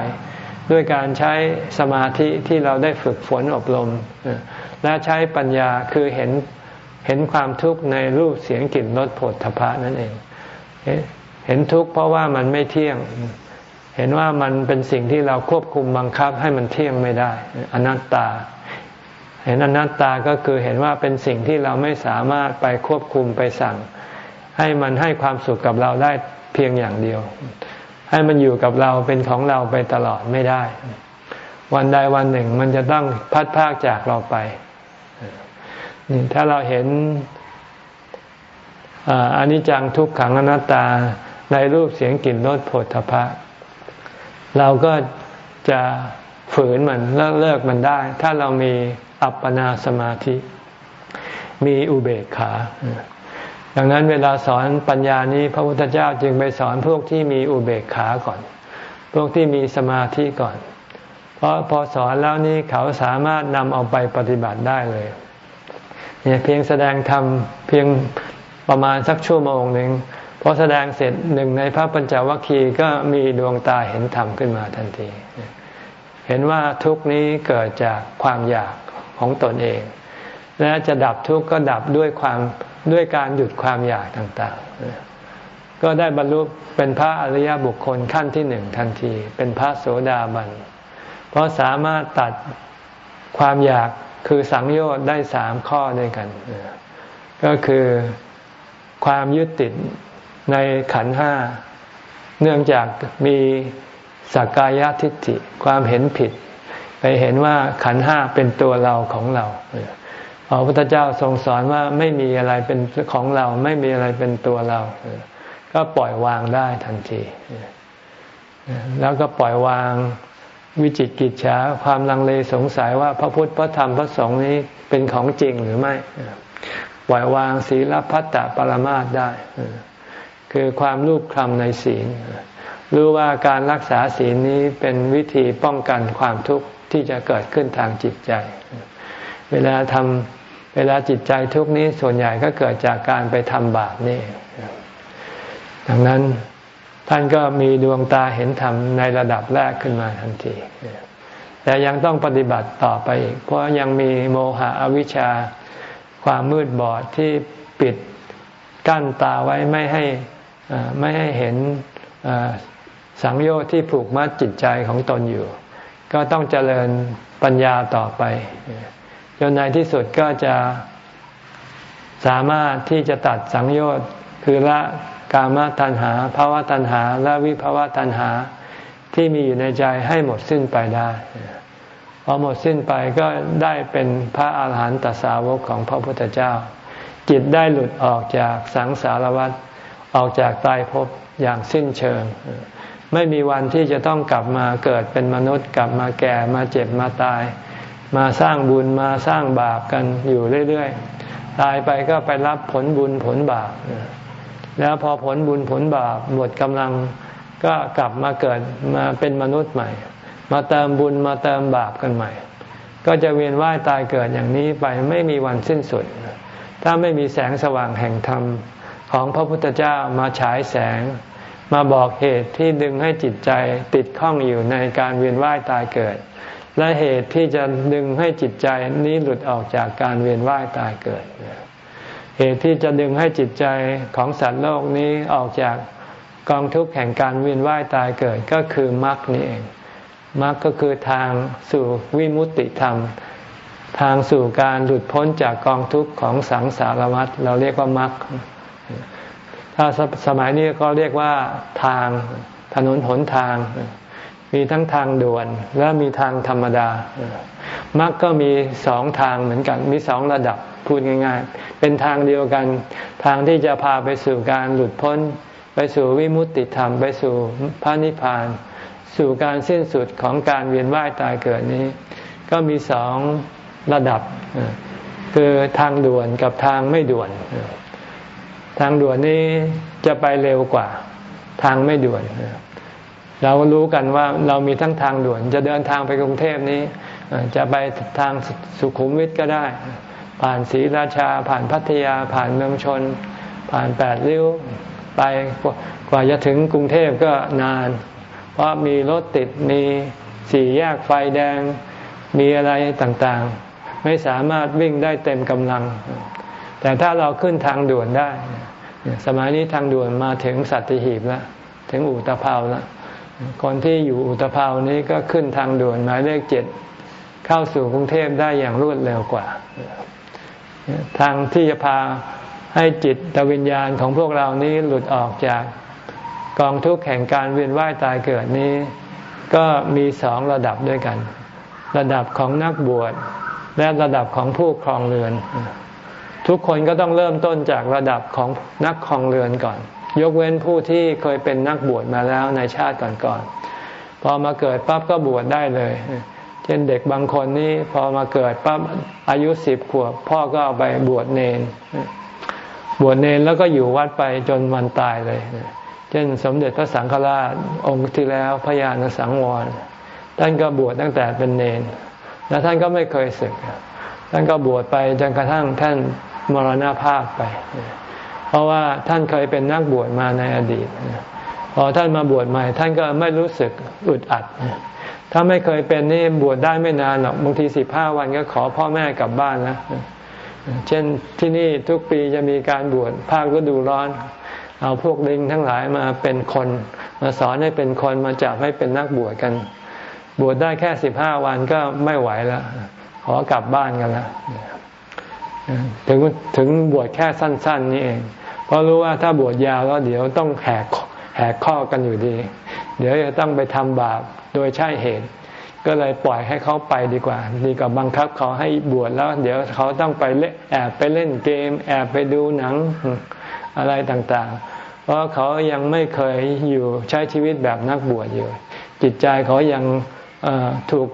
ด้วยการใช้สมาธิที่เราได้ฝึกฝนอบรม และใช้ปัญญาคือเห็นเห็นความทุกข์ในรูปเสียงกลิ่นรสผลทพะนั่นเอง เห็นทุกข์เพราะว่ามันไม่เที่ยง เห็นว่ามันเป็นสิ่งที่เราควบคุมบังคับให้มันเที่ยงไม่ได้ อนัตตา เห็นอนัตตาก็คือเห็นว่าเป็นสิ่งที่เราไม่สามารถไปควบคุมไปสั่ง ให้มันให้ความสุขกับเราได้เพียงอย่างเดียว ให้มันอยู่กับเราเป็นของเราไปตลอดไม่ได้ วันใดวันหนึ่งมันจะต้องพัดพากจากเราไป ถ้าเราเห็นอนิจจังทุกขังอนัตตาในรูปเสียงกลิ่นรสผลทพะ เราก็จะฝืนมันเลิกเลิกมันได้ ถ้าเรามีอัปปนาสมาธิ มีอุเบกขา ดังนั้นเวลาสอนปัญญานี้พระพุทธเจ้าจึงไปสอนพวกที่มีอุเบกขาก่อน พวกที่มีสมาธิก่อน เพราะพอสอนแล้วนี้เขาสามารถนำเอาไปปฏิบัติได้เลย เนี่ยเพียงแสดงธรรมเพียงประมาณสักชั่วโมงหนึ่งพอแสดงเสร็จหนึ่งในพระปัญจวัคคีย์ก็มีดวงตาเห็นธรรมขึ้นมาทันที เห็นว่าทุกนี้เกิดจากความอยากของตนเอง และจะดับทุกข์ก็ดับด้วยความด้วยการหยุดความอยากต่างๆ ก็ได้บรรลุเป็นพระอริยบุคคลขั้นที่หนึ่งทันที เป็นพระโสดาบัน เพราะสามารถตัดความอยาก คือสังโยชน์ได้สามข้อด้วยกัน ก็คือความยึดติดในขันห้า เนื่องจากมีสักกายทิฏฐิความเห็นผิด ไปเห็นว่าขันห้าเป็นตัวเราของเราพระพุทธเจ้าทรงสอนว่าไม่มีอะไรเป็นของเรา ไม่มีอะไรเป็นตัวเรา ก็ปล่อยวางได้ทันที แล้วก็ปล่อยวาง วิจิตกิจฉาความลังเลสงสัยว่าพระพุทธพระธรรมพระสงฆ์นี้เป็นของจริงหรือไม่ปล่อยวางศีลพัตตปรมาตได้ คือความรูปคลำในศีล รู้ว่าการรักษาศีลนี้เป็นวิธีป้องกันความทุกข์ที่จะเกิดขึ้นทางจิตใจ เวลาทำเวลาจิตใจทุกนี้ส่วนใหญ่ก็เกิดจากการไปทำบาปนี่ดังนั้น ท่านก็มีดวงตาเห็นธรรมในระดับแรกขึ้นมาทันที แต่ยังต้องปฏิบัติต่อไปอีก เพราะยังมีโมหะอวิชชาความมืดบอดที่ปิดกั้นตาไว้ไม่ให้ไม่ให้เห็นสังโยชน์ที่ผูกมัดจิตใจของตนอยู่ ก็ต้องเจริญปัญญาต่อไปจนในที่สุดก็จะสามารถที่จะตัดสังโยชน์คือละ กามตัณหาภาวะตัณหา และวิภาวะตัณหาที่มีอยู่ในใจให้หมดสิ้นไปได้พอหมดสิ้นไปก็ได้เป็นพระอาหารหันตสาวกของพระพุทธเจ้า จิตได้หลุดออกจากสังสารวัฏออกจากตายภพอย่างสิ้นเชิง ไม่มีวันที่จะต้องกลับมาเกิดเป็นมนุษย์ กลับมาแก่มาเจ็บมาตาย มาสร้างบุญมาสร้างบาปกันอยู่เรื่อยๆ ตายไปก็ไปรับผลบุญผลบาป แล้วพอผลบุญผลบาปหมดกำลังก็กลับมาเกิดมาเป็นมนุษย์ใหม่ มาเติมบุญมาเติมบาปกันใหม่ ก็จะเวียนว่ายตายเกิดอย่างนี้ไปไม่มีวันสิ้นสุด ถ้าไม่มีแสงสว่างแห่งธรรมของพระพุทธเจ้ามาฉายแสง มาบอกเหตุที่ดึงให้จิตใจติดข้องอยู่ในการเวียนว่ายตายเกิด และเหตุที่จะดึงให้จิตใจนี้หลุดออกจากการเวียนว่ายตายเกิด เหตุที่จะดึงให้จิตใจของสัตว์โลกนี้ออกจากกองทุกข์แห่งการเวียนว่ายตายเกิดก็คือมรรคนี่เองมรรคก็คือทางสู่วิมุตติธรรม ทางสู่การหลุดพ้นจากกองทุกข์ของสังสารวัฏเราเรียกว่ามรรคถ้าสมัยนี้ก็เรียกว่าทางถนนหนทาง มีทั้งทางด่วนและมีทางธรรมดามรรคก็มีสองทางเหมือนกัน มีสองระดับพูดง่าย ๆ เป็นทางเดียวกัน ทางที่จะพาไปสู่การหลุดพ้น ไปสู่วิมุตติธรรม ไปสู่พระนิพพาน สู่การสิ้นสุดของการเวียนว่ายตายเกิดนี้ ก็มีสองระดับ คือทางด่วนกับทางไม่ด่วน ทางด่วนนี้จะไปเร็วกว่า ทางไม่ด่วน เรารู้กันว่าเรามีทั้งทางด่วน จะเดินทางไปกรุงเทพนี้ จะไปทางสุขุมวิทก็ได้ ผ่านศรีราชา ผ่านพัทยา ผ่านเมืองชน ผ่านแปดริ้ว ไปกว่าจะถึงกรุงเทพก็นาน เพราะมีรถติดมีสี่แยกไฟแดง มีอะไรต่างๆ ไม่สามารถวิ่งได้เต็มกำลัง แต่ถ้าเราขึ้นทางด่วนได้ สมัยนี้ทางด่วนมาถึงสัตหีบแล้ว ถึงอุตภาแล้ว คนที่อยู่อุตภาวนี้ก็ขึ้นทางด่วนหมายเลขเจ็ดเข้าสู่กรุงเทพได้อย่างรวดเร็วกว่า ทางที่จะพาให้จิตตวิญญาณของพวกเรานี้หลุดออกจากกองทุกข์แห่งการเวียนว่ายตายเกิดนี้ ก็มีสองระดับด้วยกัน ระดับของนักบวชและระดับของผู้ครองเรือน ทุกคนก็ต้องเริ่มต้นจากระดับของนักครองเรือนก่อน ยกเว้นผู้ที่เคยเป็นนักบวชมาแล้วในชาติก่อนๆพอมาเกิดปั๊บก็บวชได้เลย เช่นเด็กบางคนนี่พอมาเกิดปั๊บอายุสิบขวบ พ่อก็เอาไปบวชเนน บวชเนนแล้วก็อยู่วัดไปจนวันตายเลย เช่นสมเด็จพระสังฆราชองค์ที่แล้วพระญาณสังวรท่านก็บวชตั้งแต่เป็นเนน แล้วท่านก็ไม่เคยศึก ท่านก็บวชไปจนกระทั่งท่านมรณภาพไป เพราะว่าท่านเคยเป็นนักบวชมาในอดีต พอท่านมาบวชใหม่ ท่านก็ไม่รู้สึกอึดอัด ถ้าไม่เคยเป็นนี่บวชได้ไม่นานหรอกบางทีสิบห้าวันก็ขอพ่อแม่กลับบ้านแล้วเช่นที่นี่ทุกปีจะมีการบวชภาคฤดูร้อน เอาพวกลิงทั้งหลายมาเป็นคน มาสอนให้เป็นคนมาจับให้เป็นนักบวชกัน บวชได้แค่สิบห้าวันก็ไม่ไหวแล้วขอกลับบ้านกันแล้วถึงถึงบวชแค่สั้น ๆ นี่เอง เพราะรู้ว่าถ้าบวชยาวแล้วเดี๋ยวต้องแหกแหกข้อกันอยู่ดี เดี๋ยวจะต้องไปทำบาปโดยใช่เหตุ ก็เลยปล่อยให้เขาไปดีกว่า ดีกว่าบังคับเขาให้บวชแล้ว เดี๋ยวเขาต้องไปเล่แอบไปเล่นเกม แอบไปดูหนังอะไรต่างๆ เพราะเขายังไม่เคยอยู่ใช้ชีวิตแบบนักบวชอยู่ จิตใจเขายังถูก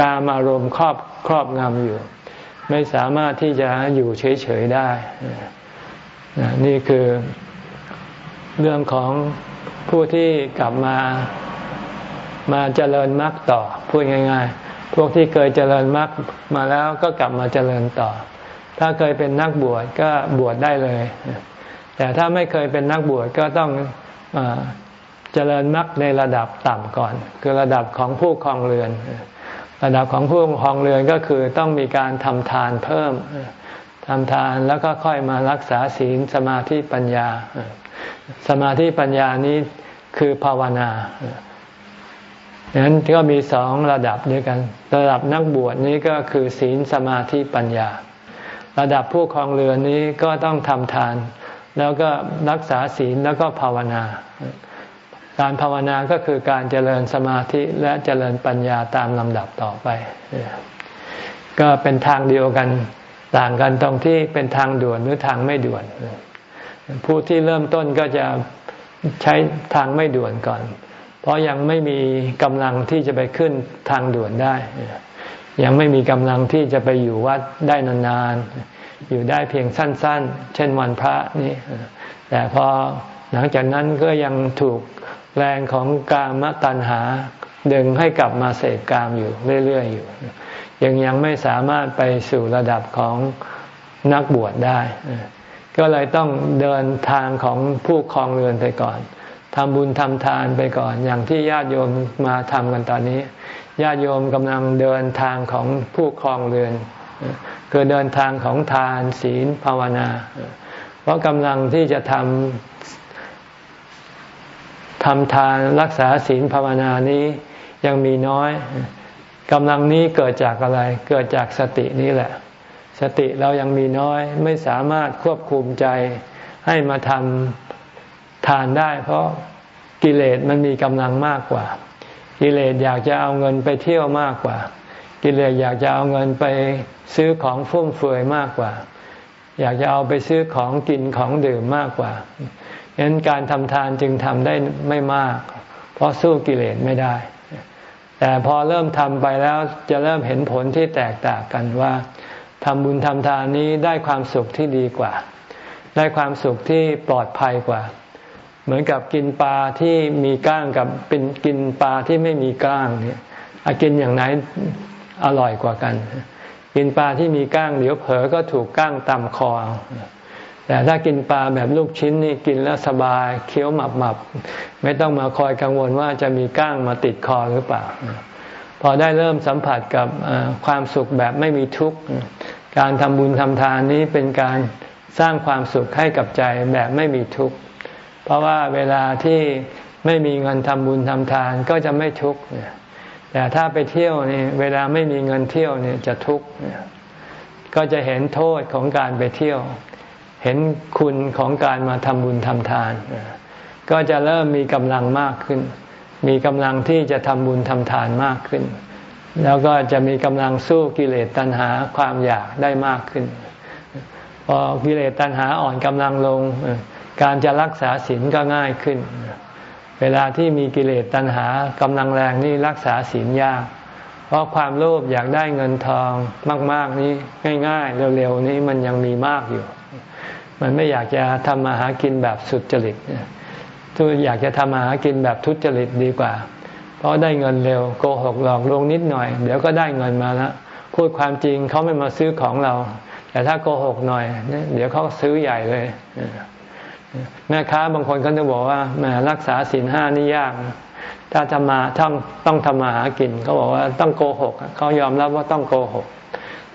กามอารมณ์ครอบครอบงำอยู่ ไม่สามารถที่จะอยู่เฉยๆได้ นี่คือเรื่องของผู้ที่กลับมามาเจริญมรรคต่อ พูดง่าย ๆ พวกที่เคยเจริญมรรคมาแล้วก็กลับมาเจริญต่อ ถ้าเคยเป็นนักบวชก็บวชได้เลย แต่ถ้าไม่เคยเป็นนักบวชก็ต้องเจริญมรรคในระดับต่ำก่อน คือระดับของผู้ครองเรือน ระดับของผู้ครองเรือนก็คือต้องมีการทำทานเพิ่ม ทำทานแล้วก็ค่อยมารักษาศีลสมาธิปัญญา สมาธิปัญญานี้คือภาวนาดังนั้นก็มีสองระดับด้วยกัน ระดับนักบวชนี้ก็คือศีลสมาธิปัญญา ระดับผู้ครองเรือนนี้ก็ต้องทำทาน แล้วก็รักษาศีลแล้วก็ภาวนา การภาวนาก็คือการเจริญสมาธิและเจริญปัญญาตามลำดับต่อไป ก็เป็นทางเดียวกัน ต่างกันตรงที่เป็นทางด่วนหรือทางไม่ด่วน ผู้ที่เริ่มต้นก็จะใช้ทางไม่ด่วนก่อน เพราะยังไม่มีกำลังที่จะไปขึ้นทางด่วนได้ ยังไม่มีกำลังที่จะไปอยู่วัดได้นานๆ อยู่ได้เพียงสั้น ๆ เช่นวันพระนี่ แต่พอหลังจากนั้นก็ยังถูกแรงของกามตัณหา ดึงให้กลับมาเสพกามอยู่เรื่อยๆอยู่ ยังยังไม่สามารถไปสู่ระดับของนักบวชได้ ก็เลยต้องเดินทางของผู้คลองเรือนไปก่อนทำบุญทำทานไปก่อน อย่างที่ญาติโยมมาทำกันตอนนี้ญาติโยมกำลังเดินทางของผู้ครองเรือน คือเดินทางของทานศีลภาวนา เพราะกำลังที่จะทำทำทานรักษาศีลภาวนานี้ยังมีน้อย กำลังนี้เกิดจากอะไร เกิดจากสตินี้แหละ สติเรายังมีน้อยไม่สามารถควบคุมใจให้มาทำทานได้ เพราะกิเลสมันมีกำลังมากกว่า กิเลสอยากจะเอาเงินไปเที่ยวมากกว่า กิเลสอยากจะเอาเงินไปซื้อของฟุ่มเฟือยมากกว่า อยากจะเอาไปซื้อของกินของดื่มมากกว่าฉะนั้นการทำทานจึงทำได้ไม่มาก เพราะสู้กิเลสไม่ได้ แต่พอเริ่มทำไปแล้วจะเริ่มเห็นผลที่แตกต่างกันว่าทำบุญทำทานนี้ได้ความสุขที่ดีกว่า ได้ความสุขที่ปลอดภัยกว่า เหมือนกับกินปลาที่มีก้างกับเป็นกินปลาที่ไม่มีก้างเนี่ยกินอย่างไหนอร่อยกว่ากัน กินปลาที่มีก้างเดี๋ยวเผลอก็ถูกก้างตำคอ แต่ถ้ากินปลาแบบลูกชิ้นนี่กินแล้วสบายเคี้ยวหมับหมับไม่ต้องมาคอยกังวลว่าจะมีก้างมาติดคอหรือเปล่า พอได้เริ่มสัมผัสกับความสุขแบบไม่มีทุกข์การทำบุญทำทานนี้เป็นการสร้างความสุขให้กับใจแบบไม่มีทุกข์เพราะว่าเวลาที่ไม่มีเงินทำบุญทำทานก็จะไม่ทุกข์แต่ถ้าไปเที่ยวนี่เวลาไม่มีเงินเที่ยวเนี่ยจะทุกข์ก็จะเห็นโทษของการไปเที่ยว เห็นคุณของการมาทำบุญทำทาน ก็จะเริ่มมีกำลังมากขึ้น มีกำลังที่จะทำบุญทำทานมากขึ้น แล้วก็จะมีกำลังสู้กิเลสตัณหาความอยากได้มากขึ้น พอกิเลสตัณหาอ่อนกำลังลง การจะรักษาศีลก็ง่ายขึ้น เวลาที่มีกิเลสตัณหากำลังแรงนี่รักษาศีลยาก เพราะความโลภอยากได้เงินทองมาก ๆนี้ง่าย ๆ เร็วๆนี้มันยังมีมากอยู่ มันไม่อยากจะทำมาหากินแบบสุดจริตทุกอยากจะทำมาหากินแบบทุจริตดีกว่า เพราะได้เงินเร็วโกหกหลอกลวงนิดหน่อย เดี๋ยวก็ได้เงินมาแล้วพูดความจริงเขาไม่มาซื้อของเรา แต่ถ้าโกหกหน่อย เดี๋ยวเขาซื้อใหญ่เลยแม่ค้าบางคนก็จะบอกว่าแม่รักษาศีลห้านี่ยาก ถ้าทำมาต้องต้องทำมาหากินเขาบอกว่าต้องโกหกเขายอมรับว่าต้องโกหก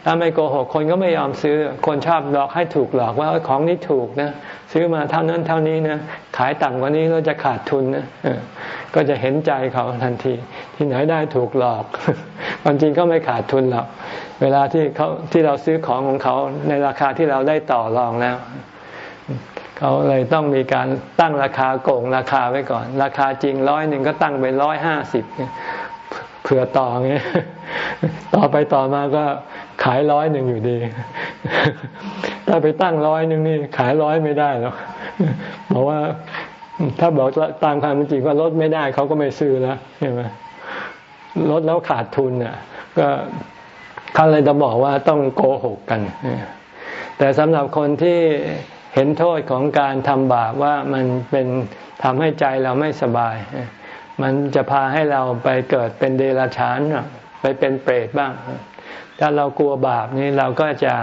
ถ้าไม่โกหกคนก็ไม่ยอมซื้อ คนชอบหลอกให้ถูกหลอกว่าของนี้ถูกนะ ซื้อมาเท่านั้นเท่านี้นะ ขายต่ำกว่านี้ก็จะขาดทุนนะก็จะเห็นใจเขาทันที ที่ไหนได้ถูกหลอกความจริงก็ไม่ขาดทุนหรอก เวลาที่เขาที่เราซื้อของของเขาในราคาที่เราได้ต่อรองแล้วเขาเลยต้องมีการตั้งราคาโกงราคาไว้ก่อน ราคาจริงร้อยหนึ่งก็ตั้งไปร้อยห้าสิบเผื่อต่อไงต่อไปต่อมาก็ ขายร้อยหนึ่งอยู่ดี ถ้าไปตั้งร้อยหนึ่งนี่ขายร้อยไม่ได้หรอกบอกว่าถ้าบอกตามความจริงว่าลดไม่ได้เขาก็ไม่ซื้อแล้วใช่ไหมลดแล้วขาดทุนเนี่ยก็เขาเลยจะบอกว่าต้องโกหกกัน แต่สำหรับคนที่เห็นโทษของการทำบาปว่ามันเป็นทำให้ใจเราไม่สบาย มันจะพาให้เราไปเกิดเป็นเดรัจฉาน ไปเป็นเปรตบ้าง ถ้าเรากลัวบาปนี้เราก็จะ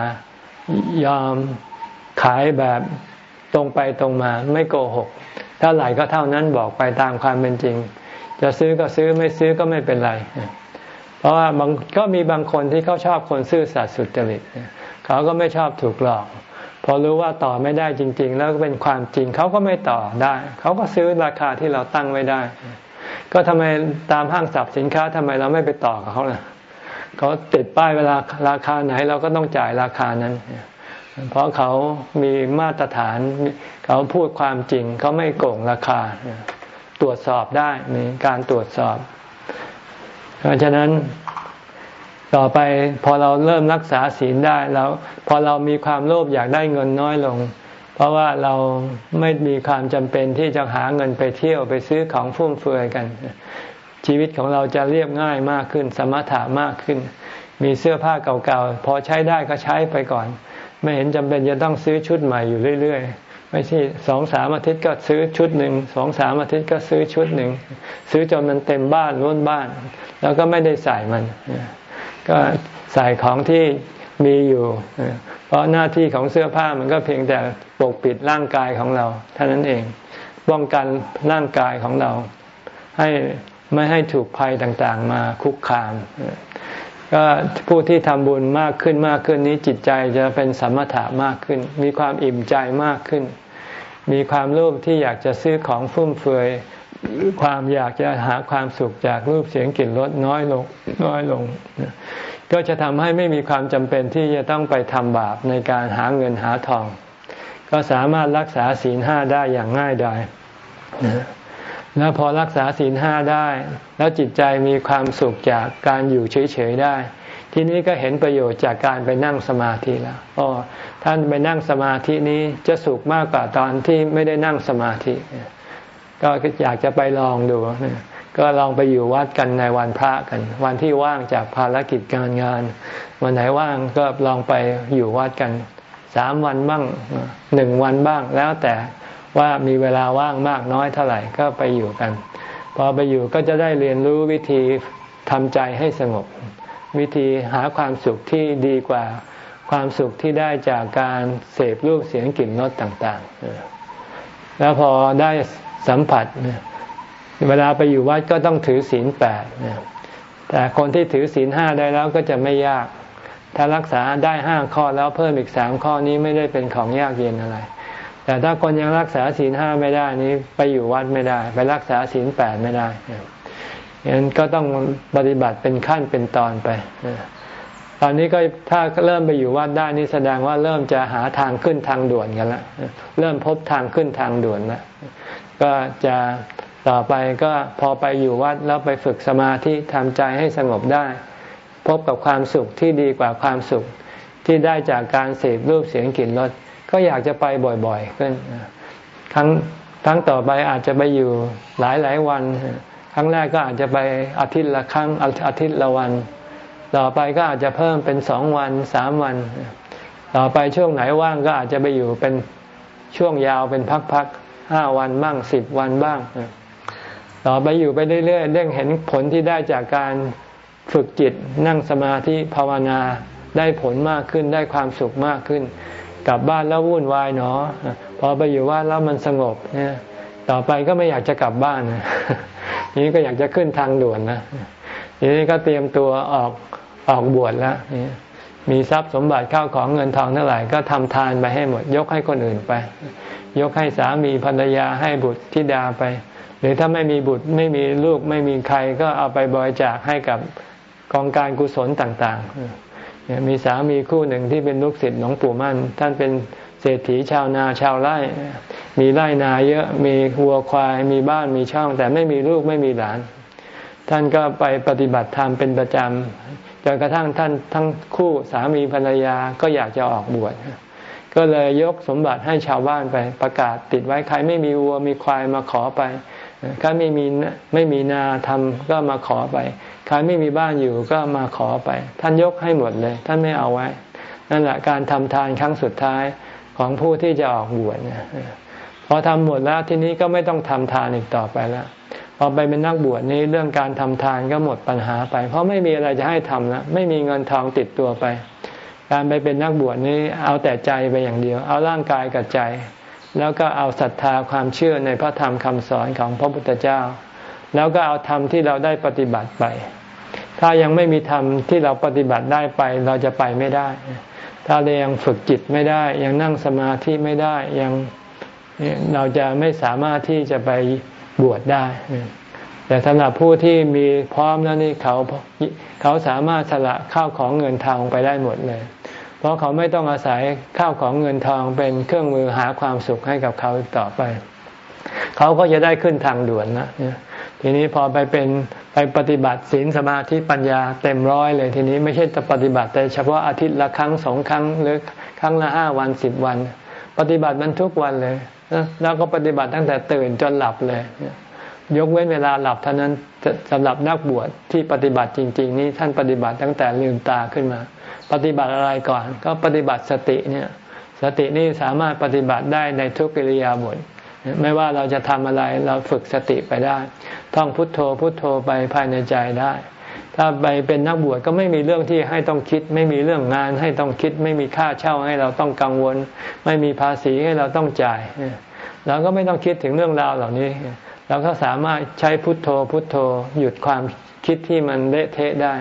ยอมขายแบบตรงไปตรงมาไม่โกหกถ้าไหลก็เท่านั้นบอกไปตามความเป็นจริง จะซื้อก็ซื้อไม่ซื้อก็ไม่เป็นไร เพราะว่าบางก็มีบางคนที่เขาชอบคนซื่อสัตย์สุจริตเขาก็ไม่ชอบถูกหลอก พอรู้ว่าต่อไม่ได้จริง ๆ แล้วก็เป็นความจริงเขาก็ไม่ต่อได้ เขาก็ซื้อราคาที่เราตั้งไว้ได้ ก็ทำไมตามห้างสับสินค้าทำไมเราไม่ไปต่อกับเขาล่ะ เขาติดป้ายเวลาราคาไหนเราก็ต้องจ่ายราคานั้น เพราะเขามีมาตรฐาน เขาพูดความจริง เขาไม่โกงราคา ตรวจสอบได้มีการตรวจสอบ เพราะฉะนั้นต่อไปพอเราเริ่มรักษาศีลได้แล้วพอเรามีความโลภอยากได้เงินน้อยลง เพราะว่าเราไม่มีความจำเป็นที่จะหาเงินไปเที่ยวไปซื้อของฟุ่มเฟือยกัน ชีวิตของเราจะเรียบง่ายมากขึ้น สมถะมากขึ้น มีเสื้อผ้าเก่าๆ พอใช้ได้ก็ใช้ไปก่อน ไม่เห็นจำเป็นจะต้องซื้อชุดใหม่อยู่เรื่อยๆ ไม่ใช่สองสามอาทิตย์ก็ซื้อชุดหนึ่งสองสามอาทิตย์ก็ซื้อชุดหนึ่งซื้อจนมันเต็มบ้านล้นบ้าน แล้วก็ไม่ได้ใส่มัน ก็ใส่ของที่มีอยู่ เพราะหน้าที่ของเสื้อผ้ามันก็เพียงแต่ปกปิดร่างกายของเราเท่านั้นเองป้องกันร่างกายของเรา ให้ ไม่ให้ถูกภัยต่างๆ มาคุกคาม ก็ผู้ที่ทำบุญมากขึ้นมากขึ้นนี้จิตใจจะเป็นสมถะมากขึ้น มีความอิ่มใจมากขึ้น มีความโลภที่อยากจะซื้อของฟุ่มเฟือยความอยากจะหาความสุขจากรูปเสียงกลิ่นรสน้อยลงน้อยลง ก็จะทำให้ไม่มีความจำเป็นที่จะต้องไปทำบาปในการหาเงินหาทอง ก็สามารถรักษาศีลห้าได้อย่างง่ายดาย แล้วพอรักษาศีลห้าได้ แล้วจิตใจมีความสุขจากการอยู่เฉยๆได้ ทีนี้ก็เห็นประโยชน์จากการไปนั่งสมาธิแล้วอ๋อท่านไปนั่งสมาธินี้จะสุขมากกว่าตอนที่ไม่ได้นั่งสมาธิ ก็อยากจะไปลองดู ก็ลองไปอยู่วัดกันในวันพระกัน วันที่ว่างจากภารกิจการงาน วันไหนว่างก็ลองไปอยู่วัดกันสามวันบ้างหนึ่งวันบ้างแล้วแต่ ว่ามีเวลาว่างมากน้อยเท่าไหร่ก็ไปอยู่กัน พอไปอยู่ก็จะได้เรียนรู้วิธีทำใจให้สงบ วิธีหาความสุขที่ดีกว่าความสุขที่ได้จากการเสพรูปเสียงกลิ่นรสต่างๆ แล้วพอได้สัมผัส เวลาไปอยู่วัดก็ต้องถือศีลแปดแต่คนที่ถือศีลห้าได้แล้วก็จะไม่ยาก ถ้ารักษาได้ห้าข้อแล้วเพิ่มอีกสามข้อนี้ไม่ได้เป็นของยากเย็นอะไร แต่ถ้าคนยังรักษาศีลห้าไม่ได้นี้ไปอยู่วัดไม่ได้ ไปรักษาศีลแปดไม่ได้ยังนั้นก็ต้องปฏิบัติเป็นขั้นเป็นตอนไปตอนนี้ก็ถ้าเริ่มไปอยู่วัดได้นี่แสดงว่าเริ่มจะหาทางขึ้นทางด่วนกันแล้วเริ่มพบทางขึ้นทางด่วนแล้วก็จะต่อไปก็พอไปอยู่วัดแล้วไปฝึกสมาธิทำใจให้สงบได้ พบกับความสุขที่ดีกว่าความสุขที่ได้จากการเสพรูปเสียงกลิ่นรส ก็อยากจะไปบ่อยๆขึ้นครั้งครั้งต่อไปอาจจะไปอยู่หลายหลายวัน ครั้งแรกก็อาจจะไปอาทิตย์ละครั้งอาทิตย์ละวัน ต่อไปก็อาจจะเพิ่มเป็นสองวันสามวัน ต่อไปช่วงไหนว่างก็อาจจะไปอยู่เป็นช่วงยาวเป็นพักๆห้าวันบ้างสิบวันบ้าง ต่อไปอยู่ไปเรื่อยๆเรื่องเห็นผลที่ได้จากการฝึกจิตนั่งสมาธิภาวนาได้ผลมากขึ้นได้ความสุขมากขึ้น กลับบ้านแล้ววุ่นวายเนาะพอไปอยู่ว่าแล้วมันสงบเนี่ยต่อไปก็ไม่อยากจะกลับบ้านทีนี้ก็อยากจะขึ้นทางด่วนนะทีนี้ก็เตรียมตัวออกออกบวชแล้วมีทรัพย์สมบัติข้าวของเงินทองเท่าไหร่ก็ทำทานไปให้หมด ยกให้คนอื่นไป ยกให้สามีภรรยาให้บุตรธิดาไป หรือถ้าไม่มีบุตรไม่มีลูกไม่มีใครก็เอาไปบริจาคให้กับกองการกุศลต่าง ๆ มีสามีคู่หนึ่งที่เป็นลูกศิษย์หลวงปู่มั่น ท่านเป็นเศรษฐีชาวนาชาวไร่ มีไร่นาเยอะมีวัวควาย มีบ้านมีช่อง แต่ไม่มีลูกไม่มีหลาน ท่านก็ไปปฏิบัติธรรมเป็นประจำจนกระทั่งท่านทั้งคู่สามีภรรยาก็อยากจะออกบวชก็เลยยกสมบัติให้ชาวบ้านไปประกาศติดไว้ใครไม่มีวัวมีควายมาขอไปใครไม่มีไม่มีนาทำก็มาขอไป ใครไม่มีบ้านอยู่ก็มาขอไป ท่านยกให้หมดเลย ท่านไม่เอาไว้ นั่นแหละการทำทานครั้งสุดท้ายของผู้ที่จะออกบวชพอทำหมดแล้วทีนี้ก็ไม่ต้องทำทานอีกต่อไปแล้วพอไปเป็นนักบวชนี้เรื่องการทำทานก็หมดปัญหาไป เพราะไม่มีอะไรจะให้ทำแล้วไม่มีเงินทองติดตัวไป การไปเป็นนักบวชนี้เอาแต่ใจไปอย่างเดียว เอาร่างกายกับใจ แล้วก็เอาศรัทธาความเชื่อในพระธรรมคำสอนของพระพุทธเจ้า แล้วก็เอาธรรมที่เราได้ปฏิบัติไป ถ้ายังไม่มีธรรมที่เราปฏิบัติได้ไปเราจะไปไม่ได้ ถ้าเรายังฝึกจิตไม่ได้ ยังนั่งสมาธิไม่ได้ยังเราจะไม่สามารถที่จะไปบวชได้ แต่สำหรับผู้ที่มีพร้อมแล้วนี่เขาเขาสามารถสละข้าวของเงินทองไปได้หมดเลย เพราะเขาไม่ต้องอาศัยข้าวของเงินทองเป็นเครื่องมือหาความสุขให้กับเขาต่อไป เขาก็จะได้ขึ้นทางด่วนนะ ทีนี้พอไปเป็นไปปฏิบัติศีลสมาธิปัญญาเต็มร้อยเลย ทีนี้ไม่ใช่จะปฏิบัติแต่เฉพาะอาทิตย์ละครั้งสองครั้งหรือครั้งละห้าวันสิบวัน ปฏิบัติมันทุกวันเลยแล้วก็ปฏิบัติตั้งแต่ตื่นจนหลับเลย ยกเว้นเวลาหลับเท่านั้นสำหรับนักบวชที่ปฏิบัติจริง ๆ นี้ท่านปฏิบัติตั้งแต่ลืมตาขึ้นมา ปฏิบัติอะไรก่อน ก็ปฏิบัติสติเนี่ย สตินี่สามารถปฏิบัติได้ในทุกกิริยาบท ไม่ว่าเราจะทำอะไรเราฝึกสติไปได้ ท่องพุทโธพุทโธไปภายในใจได้ ถ้าไปเป็นนักบวชก็ไม่มีเรื่องที่ให้ต้องคิด ไม่มีเรื่องงานให้ต้องคิด ไม่มีค่าเช่าให้เราต้องกังวล ไม่มีภาษีให้เราต้องจ่ายเราก็ไม่ต้องคิดถึงเรื่องราวเหล่านี้ เราก็สามารถใช้พุทโธพุทโธหยุดความคิดที่มันเละเทะได้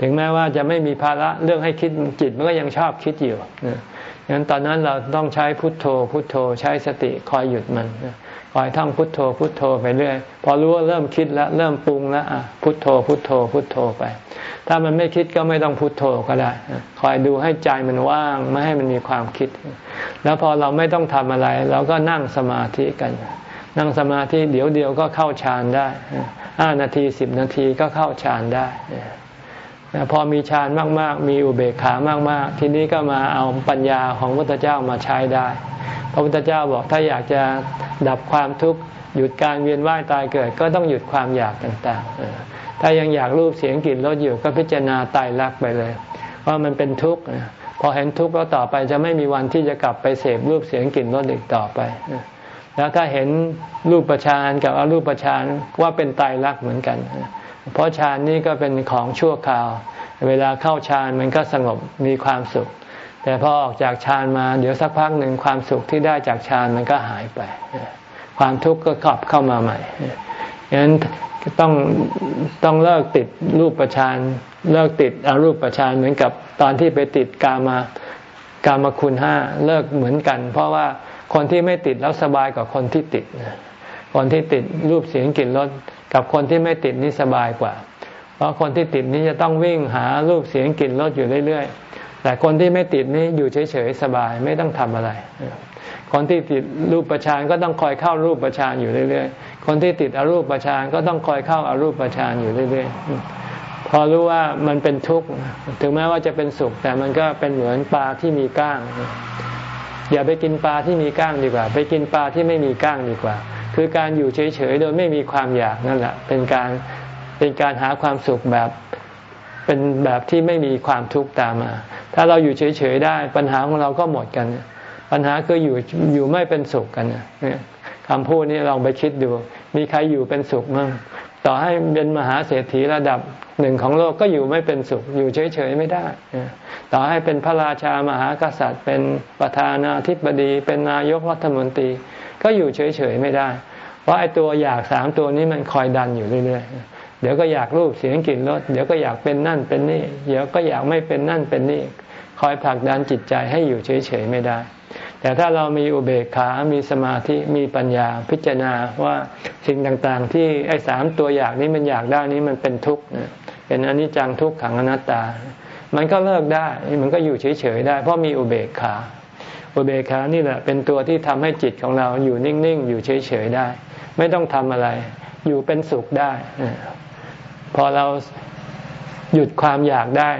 ถึงแม้ว่าจะไม่มีภาระเรื่องให้คิดจิตมันก็ยังชอบคิดอยู่ งั้นตอนนั้นเราต้องใช้พุทโธ พุทโธใช้สติคอยหยุดมันคอยท่องพุทโธ พุทโธไปเรื่อย พอรู้ว่าเริ่มคิดแล้วเริ่มปรุงแล้วพุทโธ พุทโธ พุทโธไป ถ้ามันไม่คิดก็ไม่ต้องพุทโธก็ได้ คอยดูให้ใจมันว่างไม่ให้มันมีความคิด แล้วพอเราไม่ต้องทำอะไร เราก็นั่งสมาธิกัน นั่งสมาธิเดี๋ยวเดียวก็เข้าฌานได้ห้านาทีสิบนาทีก็เข้าฌานได้ พอมีฌานมากๆ มีอุเบกขามากๆ ทีนี้ก็มาเอาปัญญาของพระพุทธเจ้ามาใช้ได้ พระพุทธเจ้าบอกถ้าอยากจะดับความทุกข์หยุดการเวียนว่ายตายเกิด ก็ต้องหยุดความอยากต่างๆ ถ้ายังอยากรูปเสียงกลิ่นรสอยู่ก็พิจารณาตายรักไปเลยว่ามันเป็นทุกข์พอเห็นทุกข์แล้วต่อไปจะไม่มีวันที่จะกลับไปเสพรูปเสียงกลิ่นรสอีกต่อไป แล้วถ้าเห็นรูปประชานกับอรูปประชานว่าเป็นตายรักเหมือนกัน เพราะฌานนี่ก็เป็นของชั่วคราว เวลาเข้าฌานมันก็สงบมีความสุข แต่พอออกจากฌานมาเดี๋ยวสักพักหนึ่งความสุขที่ได้จากฌานมันก็หายไป ความทุกข์ก็กลับเข้ามาใหม่ฉะนั้นต้องต้องเลิกติดรูปประชานเลิกติดอารูปประชานเหมือนกับตอนที่ไปติดกามากามคุณห้าเลิกเหมือนกัน เพราะว่าคนที่ไม่ติดแล้วสบายกว่าคนที่ติดคนที่ติดรูปเสียงกลิ่นรส กับคนที่ไม่ติดนี่สบายกว่า เพราะคนที่ติดนี้จะต้องวิ่งหารูปเสียงกลิ่นรสอยู่เรื่อยๆ แต่คนที่ไม่ติดนี่อยู่เฉยๆสบายไม่ต้องทำอะไร คนที่ติดรูปประชานก็ต้องคอยเข้ารูปประชานอยู่เรื่อยๆ คนที่ติดอรูปประชานก็ต้องคอยเข้าอารูปประชานอยู่เรื่อยๆ พอรู้ว่ามันเป็นทุกข์ถึงแม้ว่าจะเป็นสุข แต่มันก็เป็นเหมือนปลาที่มีก้างอย่าไปกินปลาที่มีก้างดีกว่า ไปกินปลาที่ไม่มีก้างดีกว่า คือการอยู่เฉยๆโดยไม่มีความอยากนั่นแหละเป็นการเป็นการหาความสุขแบบเป็นแบบที่ไม่มีความทุกข์ตามมา ถ้าเราอยู่เฉยๆได้ ปัญหาของเราก็หมดกัน ปัญหาคืออยู่อยู่ไม่เป็นสุขกันเนี่ยคำพูดนี้ลองไปคิดดู มีใครอยู่เป็นสุขมั้งต่อให้เป็นมหาเศรษฐีระดับหนึ่งของโลกก็อยู่ไม่เป็นสุข อยู่เฉยๆไม่ได้ ต่อให้เป็นพระราชามหากษัตริย์ เป็นประธานาธิบดี เป็นนายกรัฐมนตรี ก็อยู่เฉยๆไม่ได้ เพราะไอ้ตัวอยากสามตัวนี้มันคอยดันอยู่เรื่อยๆเดี๋ยวก็อยากรูปเสียงกลิ่นรสเดี๋ยวก็อยากเป็นนั่นเป็นนี่ เดี๋ยวก็อยากไม่เป็นนั่นเป็นนี่ คอยผลักดันจิตใจให้อยู่เฉยๆไม่ได้ แต่ถ้าเรามีอุเบกขา มีสมาธิ มีปัญญาพิจารณาว่าสิ่งต่างๆ ที่ไอ้สามตัวอยากนี้มันอยากได้นี้มันเป็นทุกข์เป็นอนิจจังทุกขังอนัตตา มันก็เลิกได้ มันก็อยู่เฉยๆได้ เพราะมีอุเบกขา อุเบกขานี่แหละเป็นตัวที่ทำให้จิตของเราอยู่นิ่งๆ อยู่เฉยๆได้ ไม่ต้องทำอะไร อยู่เป็นสุขได้ พอเราหยุดความอยากได้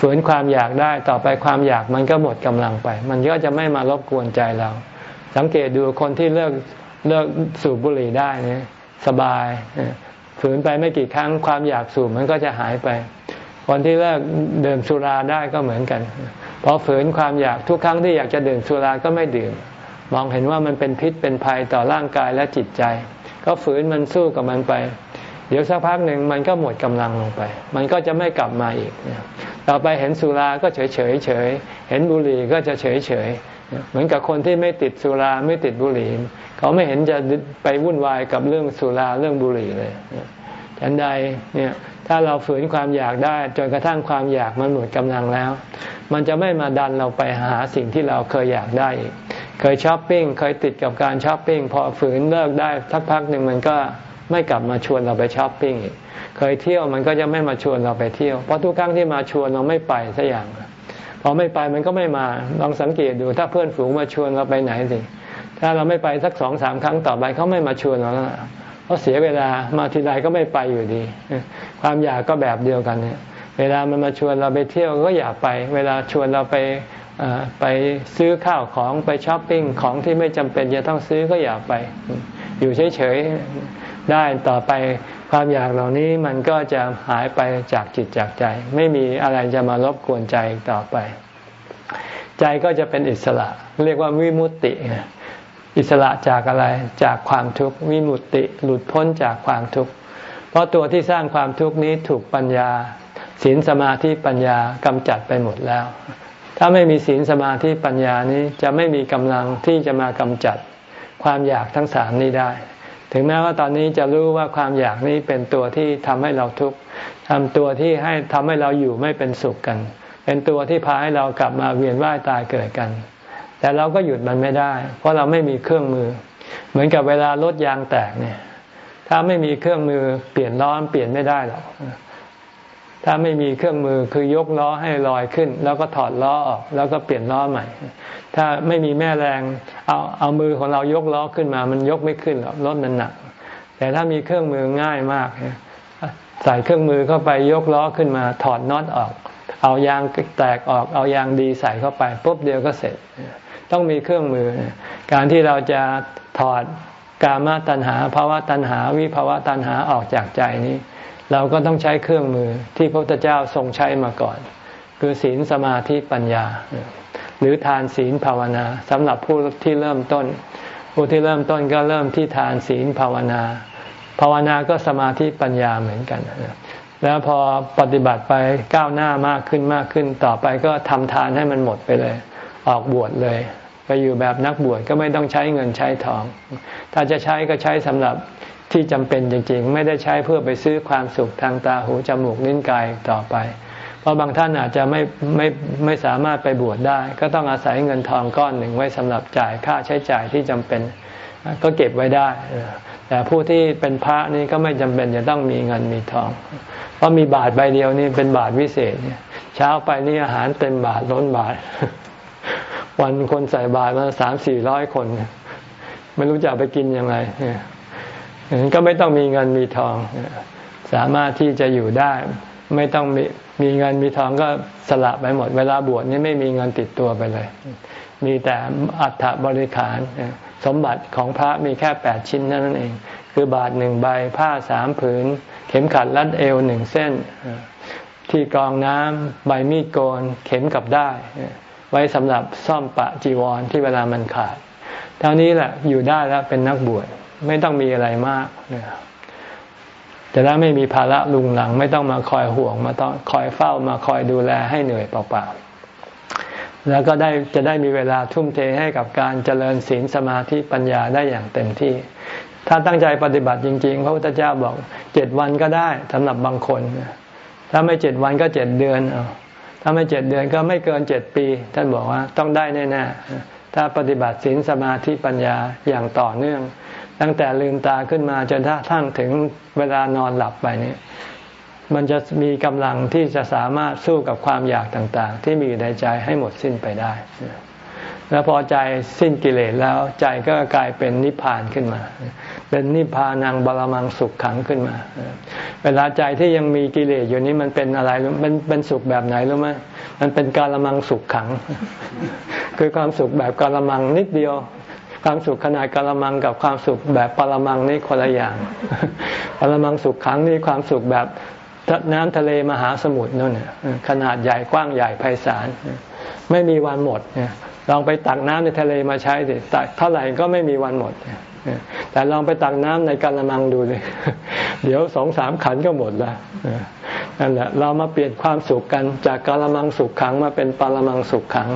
ฝืนความอยากได้ต่อไปความอยากมันก็หมดกำลังไป มันก็จะไม่มารบกวนใจเรา สังเกตดูคนที่เลิกเลิกสูบบุหรี่ได้เนี่ยสบายฝืนไปไม่กี่ครั้งความอยากสูบมันก็จะหายไปคนที่เลิกเดื่มสุราได้ก็เหมือนกัน พอฝืนความอยากทุกครั้งที่อยากจะดื่มสุราก็ไม่ดื่ม มองเห็นว่ามันเป็นพิษเป็นภัยต่อร่างกายและจิตใจ ก็ฝืนมันสู้กับมันไป เดี๋ยวสักพักหนึ่งมันก็หมดกำลังลงไป มันก็จะไม่กลับมาอีกต่อไปเห็นสุราก็เฉยเฉยเฉยเห็นบุหรี่ก็จะเฉยเฉยเหมือนกับคนที่ไม่ติดสุราไม่ติดบุหรี่ เขาไม่เห็นจะไปวุ่นวายกับเรื่องสุราเรื่องบุหรี่เลย ฉันใดเนี่ยถ้าเราฝืนความอยากได้จนกระทั่งความอยากมันหมดกำลังแล้ว มันจะไม่มาดันเราไปหาสิ่งที่เราเคยอยากได้ เคยช้อปปิ้งเคยติดกับการช้อปปิ้งพอฝืนเลิกได้สักพักหนึ่งมันก็ไม่กลับมาชวนเราไปช้อปปิ้งอีกเคยเที่ยวมันก็จะไม่มาชวนเราไปเที่ยว เพราะทุกครั้งที่มาชวนเราไม่ไปสักอย่างพอไม่ไปมันก็ไม่มาลองสังเกตดูถ้าเพื่อนฝูงมาชวนเราไปไหนสิถ้าเราไม่ไปสักสองสามครั้งต่อไปเขาไม่มาชวนเราแล้ว เพราะเสียเวลามาทีไรก็ไม่ไปอยู่ดี ความอยากก็แบบเดียวกันเนี่ยเวลามันมาชวนเราไปเที่ยวก็อยากไป เวลาชวนเราไปไปซื้อข้าวของไปช้อปปิ้งของที่ไม่จำเป็นจะต้องซื้อก็อยากไป อยู่เฉยๆได้ต่อไปความอยากเหล่านี้มันก็จะหายไปจากจิตจากใจ ไม่มีอะไรจะมารบกวนใจต่อไป ใจก็จะเป็นอิสระ เรียกว่าวิมุตติ อิสระจากอะไรจากความทุกข์วิมุตติหลุดพ้นจากความทุกข์เพราะตัวที่สร้างความทุกข์นี้ถูกปัญญาศีลสมาธิปัญญากำจัดไปหมดแล้ว ถ้าไม่มีศีลสมาธิปัญญานี้จะไม่มีกำลังที่จะมากำจัดความอยากทั้งสามนี้ได้ ถึงแม้ว่าตอนนี้จะรู้ว่าความอยากนี้เป็นตัวที่ทำให้เราทุกข์ทำตัวที่ให้ทำให้เราอยู่ไม่เป็นสุขกัน เป็นตัวที่พาให้เรากลับมาเวียนว่ายตายเกิดกัน แต่เราก็หยุดมันไม่ได้ เพราะเราไม่มีเครื่องมือ เหมือนกับเวลารถยางแตกเนี่ย ถ้าไม่มีเครื่องมือเปลี่ยนล้อเปลี่ยนไม่ได้หรอกถ้าไม่มีเครื่องมือคือยกล้อให้ลอยขึ้น แล้วก็ถอดล้อออก แล้วก็เปลี่ยนล้อใหม่ ถ้าไม่มีแม่แรงเอาเอามือของเรายกล้อขึ้นมา มันยกไม่ขึ้นหรอกรถมันหนัก แต่ถ้ามีเครื่องมือง่ายมากใส่เครื่องมือเข้าไปยกล้อขึ้นมา ถอดน็อตออก เอายางแตกออก เอายางดีใส่เข้าไปปุ๊บเดียวก็เสร็จ ต้องมีเครื่องมือ การที่เราจะถอดกามตัณหาภาวะตัณหาวิภาวะตัณหาออกจากใจนี้ เราก็ต้องใช้เครื่องมือที่พระพุทธเจ้าทรงใช้มาก่อน คือศีลสมาธิปัญญา หรือทานศีลภาวนาสำหรับผู้ที่เริ่มต้น ผู้ที่เริ่มต้นก็เริ่มที่ทานศีลภาวนา ภาวนาก็สมาธิปัญญาเหมือนกันแล้วพอปฏิบัติไปก้าวหน้ามากขึ้นมากขึ้นต่อไปก็ทำทานให้มันหมดไปเลย ออกบวชเลย ไปอยู่แบบนักบวชก็ไม่ต้องใช้เงินใช้ทอง ถ้าจะใช้ก็ใช้สำหรับที่จำเป็นจริงๆ ไม่ได้ใช้เพื่อไปซื้อความสุขทางตาหูจมูกลิ้นกายต่อไป เพราะบางท่านอาจจะไม่ไม่ไม่สามารถไปบวชได้ ก็ต้องอาศัยเงินทองก้อนหนึ่งไว้สำหรับจ่ายค่าใช้จ่ายที่จำเป็นก็เก็บไว้ได้ แต่ผู้ที่เป็นพระนี่ก็ไม่จำเป็นจะต้องมีเงินมีทอง เพราะมีบาทใบเดียวนี่เป็นบาทวิเศษ เช้าไปนี่อาหารเต็มบาทล้นบาท วันคนใส่บาตรมาสามสี่ร้อยคน ไม่รู้จะไปกินยังไงก็ไม่ต้องมีเงินมีทอง สามารถที่จะอยู่ได้ ไม่ต้องมีมีเงินมีทองก็สละไปหมด เวลาบวชนี่ไม่มีเงินติดตัวไปเลย มีแต่อัฐบริขารสมบัติของพระมีแค่แปดชิ้นนั่นเอง คือบาทหนึ่งใบผ้าสามผืน เข็มขัดรัดเอวหนึ่งเส้น ที่กรองน้ำใบมีดโกน เข็มกับได้ ไว้สำหรับซ่อมปะจีวรที่เวลามันขาดเท่านี้แหละอยู่ได้แล้วเป็นนักบวชไม่ต้องมีอะไรมากนจะได้ไม่มีภาระลุงหลัง ไม่ต้องมาคอยห่วงมาต้องคอยเฝ้ามาคอยดูแลให้เหนื่อยเปล่าๆแล้วก็ได้จะได้มีเวลาทุ่มเทให้กับการเจริญศีลสมาธิปัญญาได้อย่างเต็มที่ ถ้าตั้งใจปฏิบัติจริง ๆ พระพุทธเจ้าบอกเจ็ดวันก็ได้สำหรับ บางคน ถ้าไม่เจ็ดวันก็เจ็ดเดือนเอ ถ้าไม่เจ็ดเดือนก็ไม่เกินเจ็ดปี ท่านบอกว่าต้องได้แน่ๆถ้าปฏิบัติศีลสมาธิปัญญาอย่างต่อเนื่อง ตั้งแต่ลืมตาขึ้นมาจนถ้าทั้งถึงเวลานอนหลับไปนี่มันจะมีกำลังที่จะสามารถสู้กับความอยากต่างๆ ที่มีในใจให้หมดสิ้นไปได้ แล้วพอใจสิ้นกิเลสแล้วใจก็กลายเป็นนิพพานขึ้นมา เป็นนิพพานังบาลมังสุขขังขึ้นมา เวลาใจที่ยังมีกิเลสอยู่นี้มันเป็นอะไรมันเป็นสุขแบบไหนรู้ไหมมันเป็นกาลมังสุขขัง คือความสุขแบบกาลมังนิดเดียว ความสุขขนาดกาลมังกับความสุขแบบปรมังนี่คนละอย่างปรมังสุขขังนี่ความสุขแบบน้ำทะเลมหาสมุทรนั่นขนาดใหญ่กว้างใหญ่ไพศาลไม่มีวันหมดลองไปตักน้ำในทะเลมาใช้สิตักเท่าไหร่ก็ไม่มีวันหมด แต่ลองไปตักน้ำในกาละมังดูเลยเดี๋ยวสองสามขันก็หมดล้วนั่นแหละเรามาเปลี่ยนความสุขกันจากกาละมังสุขขังมาเป็นปาละมังสุขขัง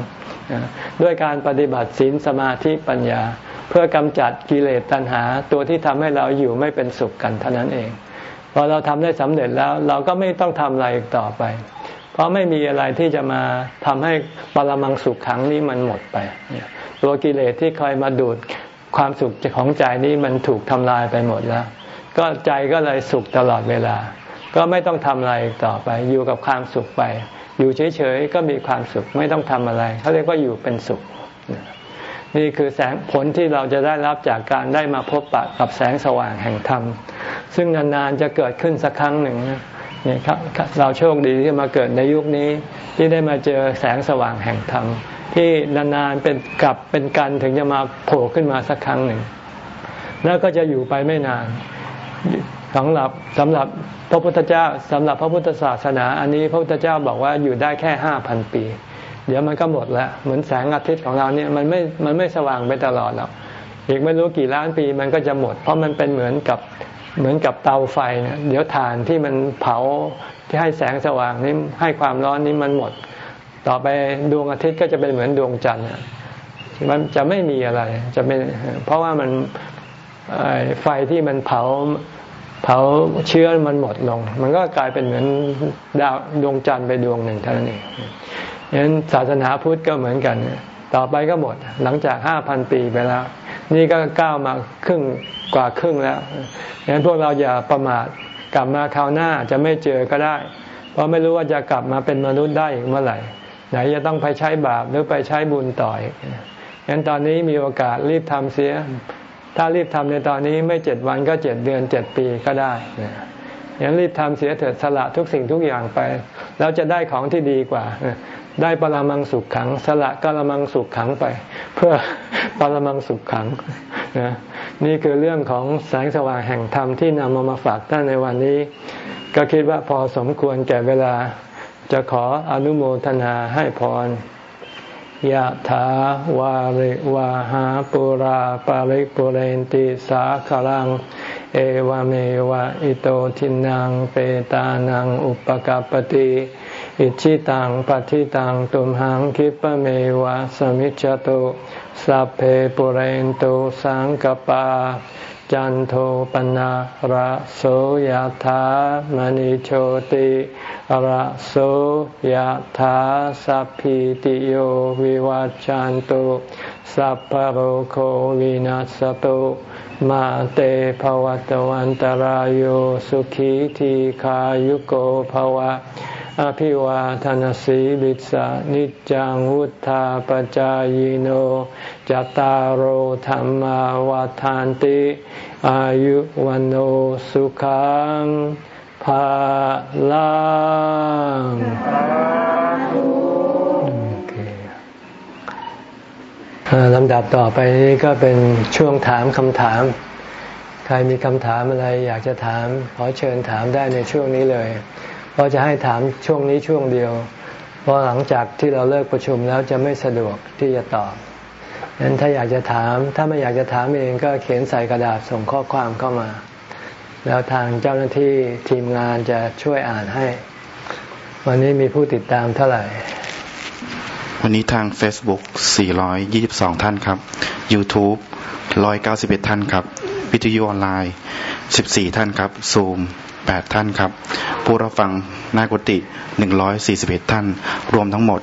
ด้วยการปฏิบัติศีลสมาธิปัญญา เพื่อกำจัดกิเลสตัณหา ตัวที่ทำให้เราอยู่ไม่เป็นสุขกันเท่านั้นเองพอเราทำได้สำเร็จแล้วเราก็ไม่ต้องทำอะไรต่อไป เพราะไม่มีอะไรที่จะมาทำให้ปรมังสุขขังนี้มันหมดไปตัวกิเลสที่คอยมาดูด ความสุขของใจนี้มันถูกทำลายไปหมดแล้ว ก็ใจก็เลยสุขตลอดเวลา ก็ไม่ต้องทำอะไรต่อไป อยู่กับความสุขไป อยู่เฉยๆก็มีความสุขไม่ต้องทำอะไรเขาเรียกว่าอยู่เป็นสุข นี่คือแสงผลที่เราจะได้รับจากการได้มาพบปะกับแสงสว่างแห่งธรรม ซึ่งนานๆจะเกิดขึ้นสักครั้งหนึ่งนี่ครับเราโชคดีที่มาเกิดในยุคนี้ที่ได้มาเจอแสงสว่างแห่งธรรม ที่นานๆเป็นกลับเป็นกันถึงจะมาโผล่ขึ้นมาสักครั้งหนึ่ง แล้วก็จะอยู่ไปไม่นานสำหรับสำหรับพระพุทธเจ้าสำหรับพระพุทธศาสนา อันนี้พระพุทธเจ้าบอกว่าอยู่ได้แค่ห้าพันปี เดี๋ยวมันก็หมดแล้วเหมือนแสงอาทิตย์ของเราเนี่ยมันไม่มันไม่สว่างไปตลอดหรอกอีกไม่รู้กี่ล้านปีมันก็จะหมด เพราะมันเป็นเหมือนกับเหมือนกับเตาไฟเนี่ยเดี๋ยวถ่านที่มันเผาที่ให้แสงสว่างนี้ให้ความร้อนนี้มันหมด ต่อไปดวงอาทิตย์ก็จะเป็นเหมือนดวงจันทร์มันจะไม่มีอะไร จะเป็นเพราะว่ามันไฟที่มันเผาเผาเชื้อมันหมดลง มันก็กลายเป็นเหมือนดาวดวงจันทร์ไปดวงหนึ่งเท่านั้นเองฉะนั้นศาสนาพุทธก็เหมือนกัน ต่อไปก็หมด หลังจากห้าพันปีไปแล้ว นี่ก็ก้าวมาครึ่งกว่าครึ่งแล้วฉะนั้นพวกเราอย่าประมาทกลับมาคราวหน้าจะไม่เจอก็ได้ เพราะไม่รู้ว่าจะกลับมาเป็นมนุษย์ได้อีกเมื่อไหร่ ไหนจะต้องไปใช้บาปหรือไปใช้บุญต่อยฉะนั้นตอนนี้มีโอกาสรีบทำเสีย ถ้ารีบทำในตอนนี้ไม่เจ็ดวันก็เจ็ดเดือนเจ็ดปีก็ได้อย่ารีบทำเสียเถิดสละทุกสิ่งทุกอย่างไป แล้วจะได้ของที่ดีกว่า ได้ปรมังสุขขัง สละกรมังสุขขังไป เพื่อปรมังสุขขังนะนี่คือเรื่องของแสงสว่างแห่งธรรมที่นำมามาฝากท่านในวันนี้ ก็คิดว่าพอสมควรแก่เวลา จะขออนุโมทนาให้พรยะถาวาริวาหาปุราปาริปุเรนติสาคลัง เอวเมวะอิโตทินังเปตานังอุปกปติอิจฉิตังปัตถิตังตุมหัง ขิปปะเมวะ สะมิชฌะตุสัพเพปูเรนตุสังกัปปา จันโทปัณณะระโสยะถา มะณิโชติระโสยะถาสัพพีติโยวิวัชชันตุสัพพะโรโควินัสสะตุมาเต ภะวัตวันตะราโยสุขีทีขายุโกภวะ อภิวาทานสีลิสานิจังวุธาปจายโน จตารโหธรรมวาทานติ อายุวันโอสุขังภาลังลำดับต่อไปนี้ก็เป็นช่วงถามคำถาม ใครมีคำถามอะไรอยากจะถาม ขอเชิญถามได้ในช่วงนี้เลยเราจะให้ถามช่วงนี้ช่วงเดียว เพราะหลังจากที่เราเลิกประชุมแล้วจะไม่สะดวกที่จะตอบ งนั้นถ้าอยากจะถาม ถ้าไม่อยากจะถามเองก็เขียนใส่กระดาษส่งข้อความเข้ามา แล้วทางเจ้าหน้าที่ทีมงานจะช่วยอ่านให้ วันนี้มีผู้ติดตามเท่าไหร่ วันนี้ทาง Facebook 422 ท่านครับ YouTube 191 ท่านครับ วิทยุออนไลน์ 14 ท่านครับ ซูมแปดท่านครับ ผู้รับฟังนากุติหนึ่งร้อยสี่สิบเอ็ดท่าน รวมทั้งหมด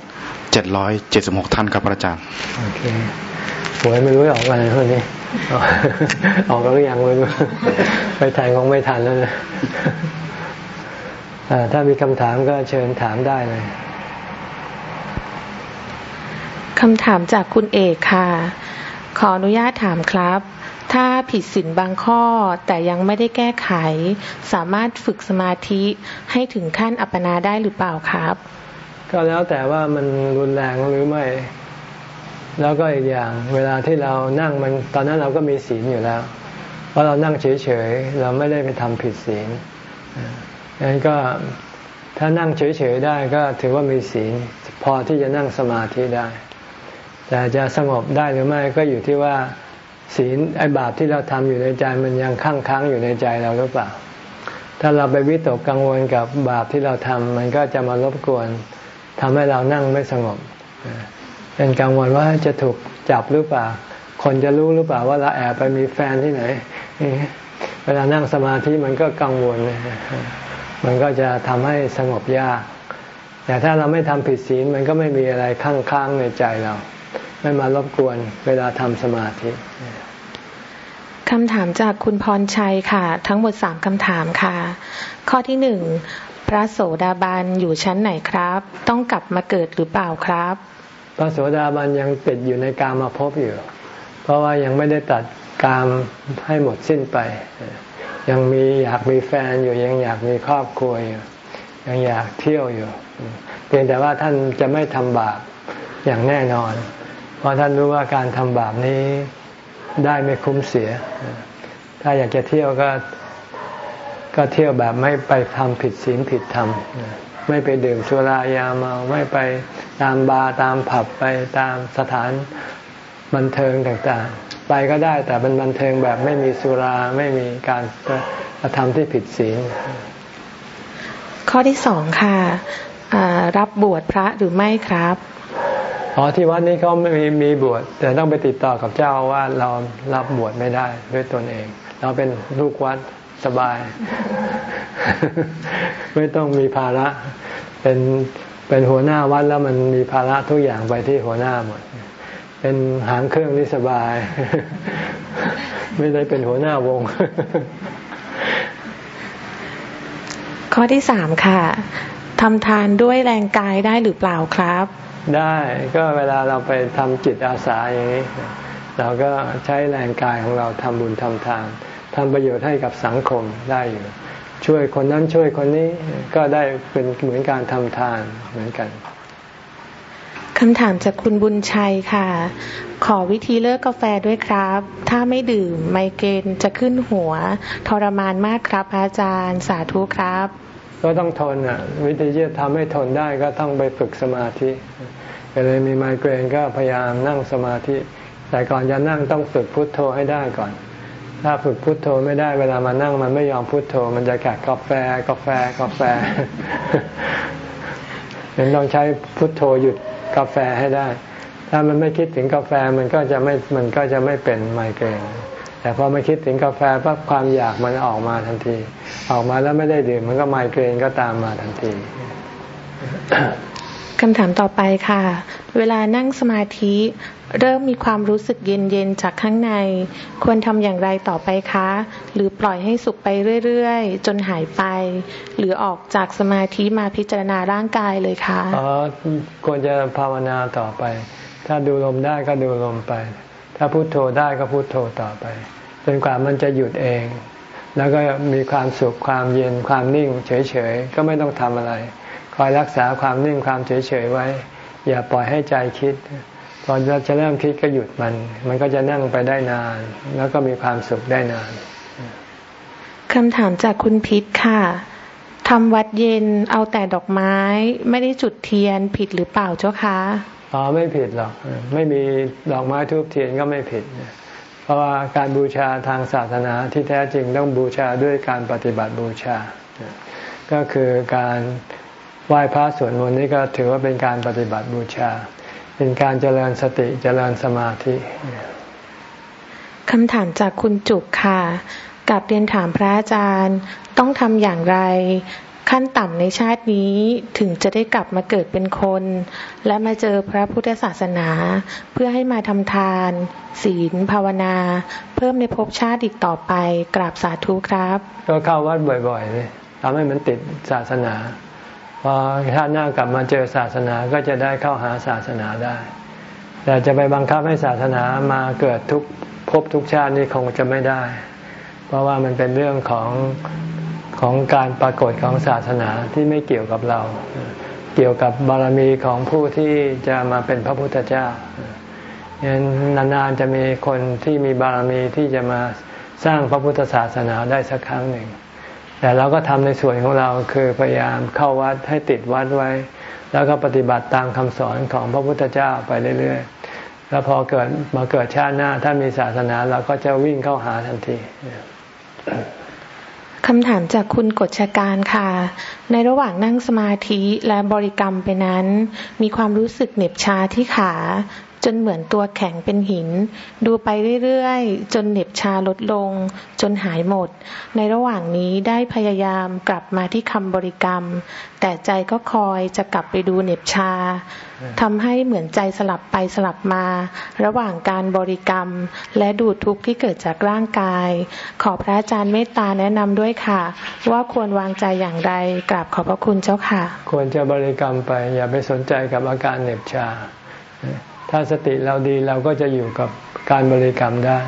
เจ็ดร้อยเจ็ดสิบหกท่านครับอาจารย์ โอเคห วยไม่รู้ออกอะไรเพื่อนนี่ออกแล้วหรือยังไม่รู้ไปทานคงไม่ทันแล้วนะถ้ามีคำถามก็เชิญถามได้เลยคำถามจากคุณเอกค่ะ ขออนุญาตถามครับ ถ้าผิดศีลบางข้อแต่ยังไม่ได้แก้ไข สามารถฝึกสมาธิให้ถึงขั้นอัปปนาได้หรือเปล่าครับ ก็แล้วแต่ว่ามันรุนแรงหรือไม่ แล้วก็อีกอย่างเวลาที่เรานั่งมันตอนนั้นเราก็มีศีลอยู่แล้ว เพราะเรานั่งเฉยๆ เราไม่ได้ไปทำผิดศีลดังนั้นก็ถ้านั่งเฉยๆได้ก็ถือว่ามีศีลพอที่จะนั่งสมาธิได้ แต่จะสงบได้หรือไม่ก็อยู่ที่ว่าศีลไอ้บาปที่เราทำอยู่ในใจมันยังค้างค้างอยู่ในใจเราหรือเปล่า ถ้าเราไปวิตกกังวลกับบาปที่เราทำมันก็จะมารบกวนทำให้เรานั่งไม่สงบ เป็นกังวลว่าจะถูกจับหรือเปล่า คนจะรู้หรือเปล่าว่าเราแอบไปมีแฟนที่ไหน เวลานั่งสมาธิมันก็กังวล มันก็จะทำให้สงบยาก แต่ถ้าเราไม่ทำผิดศีลมันก็ไม่มีอะไรค้างค้างในใจเรา ไม่มารบกวนเวลาทำสมาธิคำถามจากคุณพรชัยค่ะ ทั้งหมดสามคำถามค่ะ ข้อที่หนึ่งพระโสดาบันอยู่ชั้นไหนครับ ต้องกลับมาเกิดหรือเปล่าครับ พระโสดาบันยังติดอยู่ในกามาพบอยู่ เพราะว่ายังไม่ได้ตัดกามให้หมดสิ้นไป ยังมีอยากมีแฟนอยู่ยังอยากมีครอบครัวอยู่ยังอยากเที่ยวอยู่เพียงแต่ว่าท่านจะไม่ทำบาปอย่างแน่นอน เพราะท่านรู้ว่าการทำบาปนี้ได้ไม่คุ้มเสีย ถ้าอยากจะเที่ยวก็ก็เที่ยวแบบไม่ไปทำผิดศีลผิดธรรม ไม่ไปดื่มสุรายาเมาไม่ไปตามบาร์ตามผับไปตามสถานบันเทิงต่างไปก็ได้แต่เป็นบันเทิงแบบไม่มีสุราไม่มีการกระทำที่ผิดศีลข้อที่สองค่ะรับบวชพระหรือไม่ครับอ๋อที่วัดนี้เขาไม่มีมีบวชแต่ต้องไปติดต่อกับเจ้าว่าเรารับบวชไม่ได้ด้วยตนเอง เราเป็นลูกวัด สบาย ไม่ต้องมีภาระ เป็นเป็นหัวหน้าวัดแล้วมันมีภาระทุกอย่างไปที่หัวหน้าหมด เป็นหางเครื่องนี่สบาย ไม่ได้เป็นหัวหน้าวง ข้อที่สามค่ะทำทานด้วยแรงกายได้หรือเปล่าครับ ได้ก็เวลาเราไปทำจิตอาสาอย่างนี้ เราก็ใช้แรงกายของเราทำบุญทำทาน ทำประโยชน์ให้กับสังคมได้อยู่ ช่วยคนนั้นช่วยคนนี้ก็ได้เป็นเหมือนการทำทานเหมือนกันคำถามจากคุณบุญชัยค่ะ ขอวิธีเลิกกาแฟด้วยครับ ถ้าไม่ดื่มไมเกรนจะขึ้นหัว ทรมานมากครับอาจารย์สาธุครับ ก็ต้องทนอะ วิธีที่จะทำให้ทนได้ก็ต้องไปฝึกสมาธิเวลามีไมเกรนก็พยายามนั่งสมาธิ แต่ก่อนจะนั่งต้องฝึกพุทโธให้ได้ก่อน ถ้าฝึกพุทโธไม่ได้เวลามานั่งมันไม่ยอมพุทโธ มันจะแกะกาแฟกาแฟกาแฟเห็นต้องใช้พุทโธหยุดกาแฟให้ได้ ถ้ามันไม่คิดถึงกาแฟมันก็จะไม่มันก็จะไม่เป็นไมเกรนแต่พอไม่คิดถึงกาแฟปั๊บความอยากมันออกมาทันที ออกมาแล้วไม่ได้ดื่มมันก็ไมเกรนก็ตามมาทันทีคำถามต่อไปค่ะ เวลานั่งสมาธิ เริ่มมีความรู้สึกเย็นๆจากข้างใน ควรทำอย่างไรต่อไปคะ หรือปล่อยให้สุขไปเรื่อยๆ จนหายไป หรือออกจากสมาธิมาพิจารณาร่างกายเลยคะอ๋อควรจะภาวนาต่อไป ถ้าดูลมได้ก็ดูลมไป ถ้าพุโทโธได้ก็พุโทโธต่อไป จนกว่ามันจะหยุดเอง แล้วก็มีความสุขความเย็นความนิ่ง เฉยๆก็ไม่ต้องทำอะไร คอยรักษาความนิ่งความเฉยๆไว้ อย่าปล่อยให้ใจคิด พอเราจะเริ่มคิดก็หยุดมัน มันก็จะนั่งไปได้นาน แล้วก็มีความสุขได้นานคำถามจากคุณพิษค่ะทำวัดเย็นเอาแต่ดอกไม้ ไม่ได้จุดเทียนผิดหรือเปล่าเจ้าคะอ๋อไม่ผิดหรอก ไม่มีดอกไม้ทูบเทียนก็ไม่ผิด เพราะว่าการบูชาทางศาสนาที่แท้จริงต้องบูชาด้วยการปฏิบัติบูชา ก็คือการไหว้พระสวดมนต์นี่ก็ถือว่าเป็นการปฏิบัติบูชา เป็นการเจริญสติเจริญสมาธิคำถามจากคุณจุกค่ะกับเรียนถามพระอาจารย์ ต้องทำอย่างไร ขั้นต่ำในชาตินี้ถึงจะได้กลับมาเกิดเป็นคน และมาเจอพระพุทธศาสนา เพื่อให้มาทำทาน ศีล ภาวนา เพิ่มในภพชาติอีกต่อไป กราบสาธุครับ ก็เข้าวัดบ่อยๆเลยทำให้มันติดศาสนา พอชาติหน้ากลับมาเจอศาสนาก็จะได้เข้าหาศาสนาได้ แต่จะไปบังคับให้ศาสนามาเกิดทุกภพทุกชาตินี่คงจะไม่ได้ เพราะว่ามันเป็นเรื่องของของการปรากฏของศาสนาที่ไม่เกี่ยวกับเรา เกี่ยวกับบารมีของผู้ที่จะมาเป็นพระพุทธเจ้ายันนานๆจะมีคนที่มีบารมีที่จะมาสร้างพระพุทธศาสนาได้สักครั้งหนึ่ง แต่เราก็ทำในส่วนของเราคือพยายามเข้าวัดให้ติดวัดไว้ แล้วก็ปฏิบัติตามคำสอนของพระพุทธเจ้าไปเรื่อยๆ แล้วพอเกิดมาเกิดชาติหน้าถ้ามีศาสนาเราก็จะวิ่งเข้าหาทันทีคำถามจากคุณกฎชการค่ะ ในระหว่างนั่งสมาธิและบริกรรมไปนั้น มีความรู้สึกเหน็บชาที่ขา จนเหมือนตัวแข็งเป็นหิน ดูไปเรื่อยๆ จนเหน็บชาลดลง จนหายหมด ในระหว่างนี้ได้พยายามกลับมาที่คำบริกรรม แต่ใจก็คอยจะกลับไปดูเหน็บชาทำให้เหมือนใจสลับไปสลับมา ระหว่างการบริกรรม และดูทุกข์ที่เกิดจากร่างกาย ขอพระอาจารย์เมตตาแนะนำด้วยค่ะ ว่าควรวางใจอย่างไรกราบขอบพระคุณเจ้าค่ะ ควรจะบริกรรมไป อย่าไปสนใจกับอาการเหน็บชา ถ้าสติเราดีเราก็จะอยู่กับการบริกรรมได้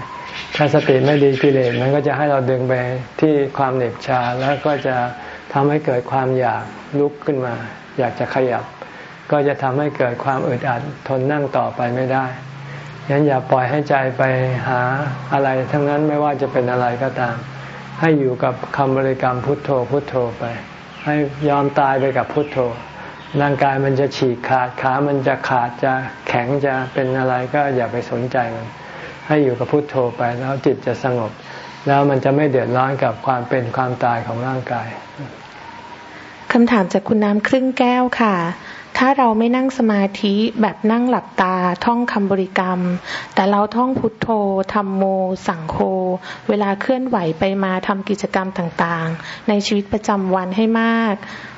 ถ้าสติไม่ดีกิเลสมันก็จะให้เราดึงไปที่ความเหน็บชาแล้วก็จะทำให้เกิดความอยากลุกขึ้นมา อยากจะขยับ ก็จะทำให้เกิดความอึดอัดทนนั่งต่อไปไม่ได้ยันอย่าปล่อยให้ใจไปหาอะไรทั้งนั้นไม่ว่าจะเป็นอะไรก็ตาม ให้อยู่กับคำบริกรรมพุทโธพุทโธไป ให้ยอมตายไปกับพุทโธ ร่างกายมันจะฉีกขาดขา มันจะขาดจะแข็งจะเป็นอะไรก็อย่าไปสนใจมัน ให้อยู่กับพุทโธไปแล้วจิตจะสงบ แล้วมันจะไม่เดือดร้อนกับความเป็นความตายของร่างกายคำถามจากคุณน้ำครึ่งแก้วค่ะ ถ้าเราไม่นั่งสมาธิแบบนั่งหลับตาท่องคำบริกรรม แต่เราท่องพุทโธธรรมโม สังโฆเวลาเคลื่อนไหวไปมาทำกิจกรรมต่างๆ ในชีวิตประจำวันให้มาก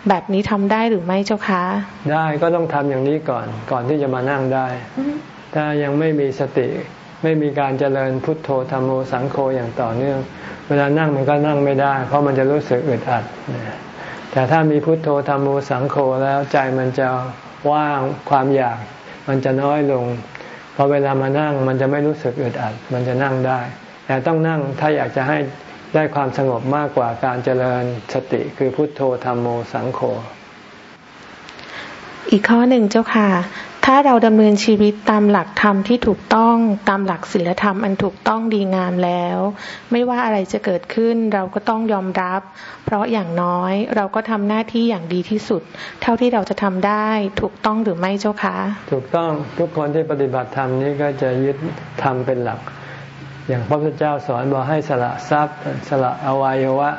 แบบนี้ทำได้หรือไม่เจ้าคะ ได้ก็ต้องทำอย่างนี้ก่อนก่อนที่จะมานั่งได้ ถ้ายังไม่มีสติไม่มีการเจริญพุทโธธรรมโมสังโฆอย่างต่อเนื่อง เวลานั่งมันก็นั่งไม่ได้ เพราะมันจะรู้สึกอึดอัด แต่ถ้ามีพุทโธธรรมโมสังโฆแล้วใจมันจะว่างความอยาก มันจะน้อยลงพอเวลามานั่งมันจะไม่รู้สึกอึดอัด มันจะนั่งได้ แต่ต้องนั่งถ้าอยากจะให้ได้ความสงบมากกว่าการเจริญสติคือพุทโธธรรมโมสังโฆอีกข้อหนึ่งเจ้าค่ะ ถ้าเราดำเนินชีวิตตามหลักธรรมที่ถูกต้องตามหลักศีลธรรมอันถูกต้องดีงามแล้ว ไม่ว่าอะไรจะเกิดขึ้นเราก็ต้องยอมรับ เพราะอย่างน้อยเราก็ทำหน้าที่อย่างดีที่สุด เท่าที่เราจะทำได้ถูกต้องหรือไม่เจ้าคะถูกต้องทุกคนที่ปฏิบัติธรรมนี้ก็จะยึดธรรมเป็นหลัก อย่างพระพุทธเจ้าสอนบอกให้สละทรัพย์ สละอวัยวะ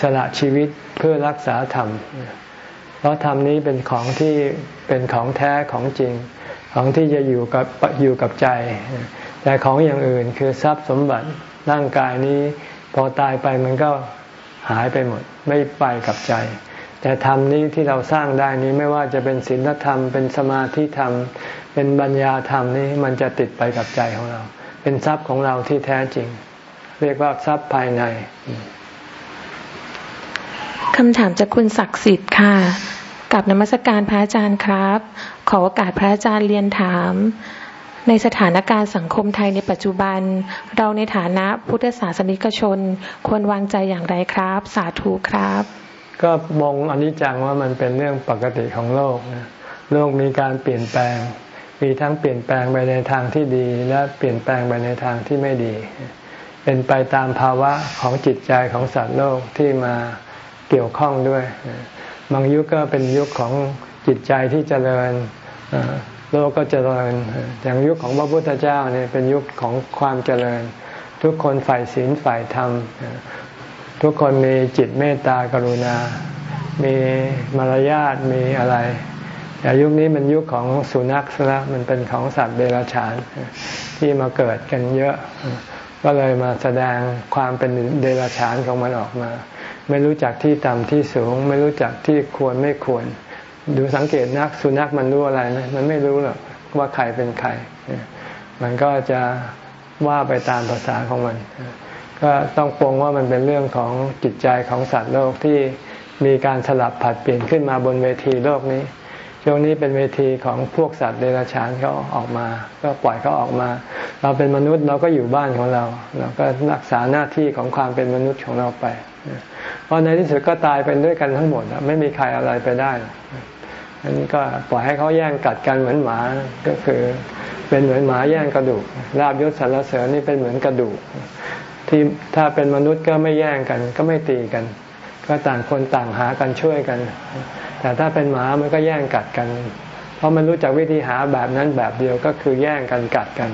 สละชีวิตเพื่อรักษาธรรมเราะธรรมนี้เป็นของที่เป็นของแท้ของจริง ของที่จะอยู่กับอยู่กับใจ แต่ของอย่างอื่นคือทรัพย์สมบัติร่างกายนี้ พอตายไปมันก็หายไปหมด ไม่ไปกับใจ แต่ธรรมนี้ที่เราสร้างได้นี้ไม่ว่าจะเป็นศีลธรรม เป็นสมาธิธรรม เป็นบัญญาธรรมนี้มันจะติดไปกับใจของเรา เป็นทรัพย์ของเราที่แท้จริง เรียกว่าทรัพย์ภายในคำถามจากคุณศักดิ์สิทธิ์ค่ะ กับนมัสการพระอาจารย์ครับ ขอโอกาสพระอาจารย์เรียนถาม ในสถานการณ์สังคมไทยในปัจจุบัน เราในฐานะพุทธศาสนิกชน ควรวางใจอย่างไรครับ สาธุครับ ก็มองอนิจจังว่ามันเป็นเรื่องปกติของโลกโลกมีการเปลี่ยนแปลง มีทั้งเปลี่ยนแปลงไปในทางที่ดี และเปลี่ยนแปลงไปในทางที่ไม่ดี เป็นไปตามภาวะของจิตใจของสัตว์โลกที่มาเกี่ยวข้องด้วย บางยุคก็เป็นยุคของจิตใจที่เจริญโลกก็เจริญ อย่างยุคของพระพุทธเจ้าเนี่ยเป็นยุคของความเจริญ ทุกคนฝ่ายศีลฝ่ายธรรม ทุกคนมีจิตเมตตากรุณา มีมารยาทมีอะไรแต่ยุคนี้มันยุคของสุนัขละมันเป็นของสัตว์เดรัจฉานที่มาเกิดกันเยอะ ก็เลยมาแสดงความเป็นเดรัจฉานของมันออกมา ไม่รู้จักที่ต่ำที่สูง ไม่รู้จักที่ควรไม่ควร ดูสังเกตนักสุนัขมันรู้อะไรไหมมันไม่รู้หรอกว่าใครเป็นใคร มันก็จะว่าไปตามภาษาของมัน ก็ต้องปรงว่ามันเป็นเรื่องของจิตใจของสัตว์โลกที่มีการสลับผัดเปลี่ยนขึ้นมาบนเวทีโลกนี้ช่วงนี้เป็นเวทีของพวกสัตว์เดรัจฉานเขาออกมา ก็ปล่อยเขาออกมา เราเป็นมนุษย์เราก็อยู่บ้านของเรา เราก็รักษาหน้าที่ของความเป็นมนุษย์ของเราไป เพราะในที่สุดก็ตายเป็นด้วยกันทั้งหมดไม่มีใครอะไรไปได้อันนี้ก็ปล่อยให้เขาแย่งกัดกันเหมือนหมาก็คือ เป็นเหมือนหมาแย่งกระดูกลาบยศสรรเสริญนี่เป็นเหมือนกระดูกที่ถ้าเป็นมนุษย์ก็ไม่แย่งกัน ก็ไม่ตีกัน ก็ต่างคนต่างหากันช่วยกัน แต่ถ้าเป็นหมามันก็แย่งกัดกัน เพราะมันรู้จักวิธีหาแบบนั้นแบบเดียวก็คือแย่งกันกัดกัน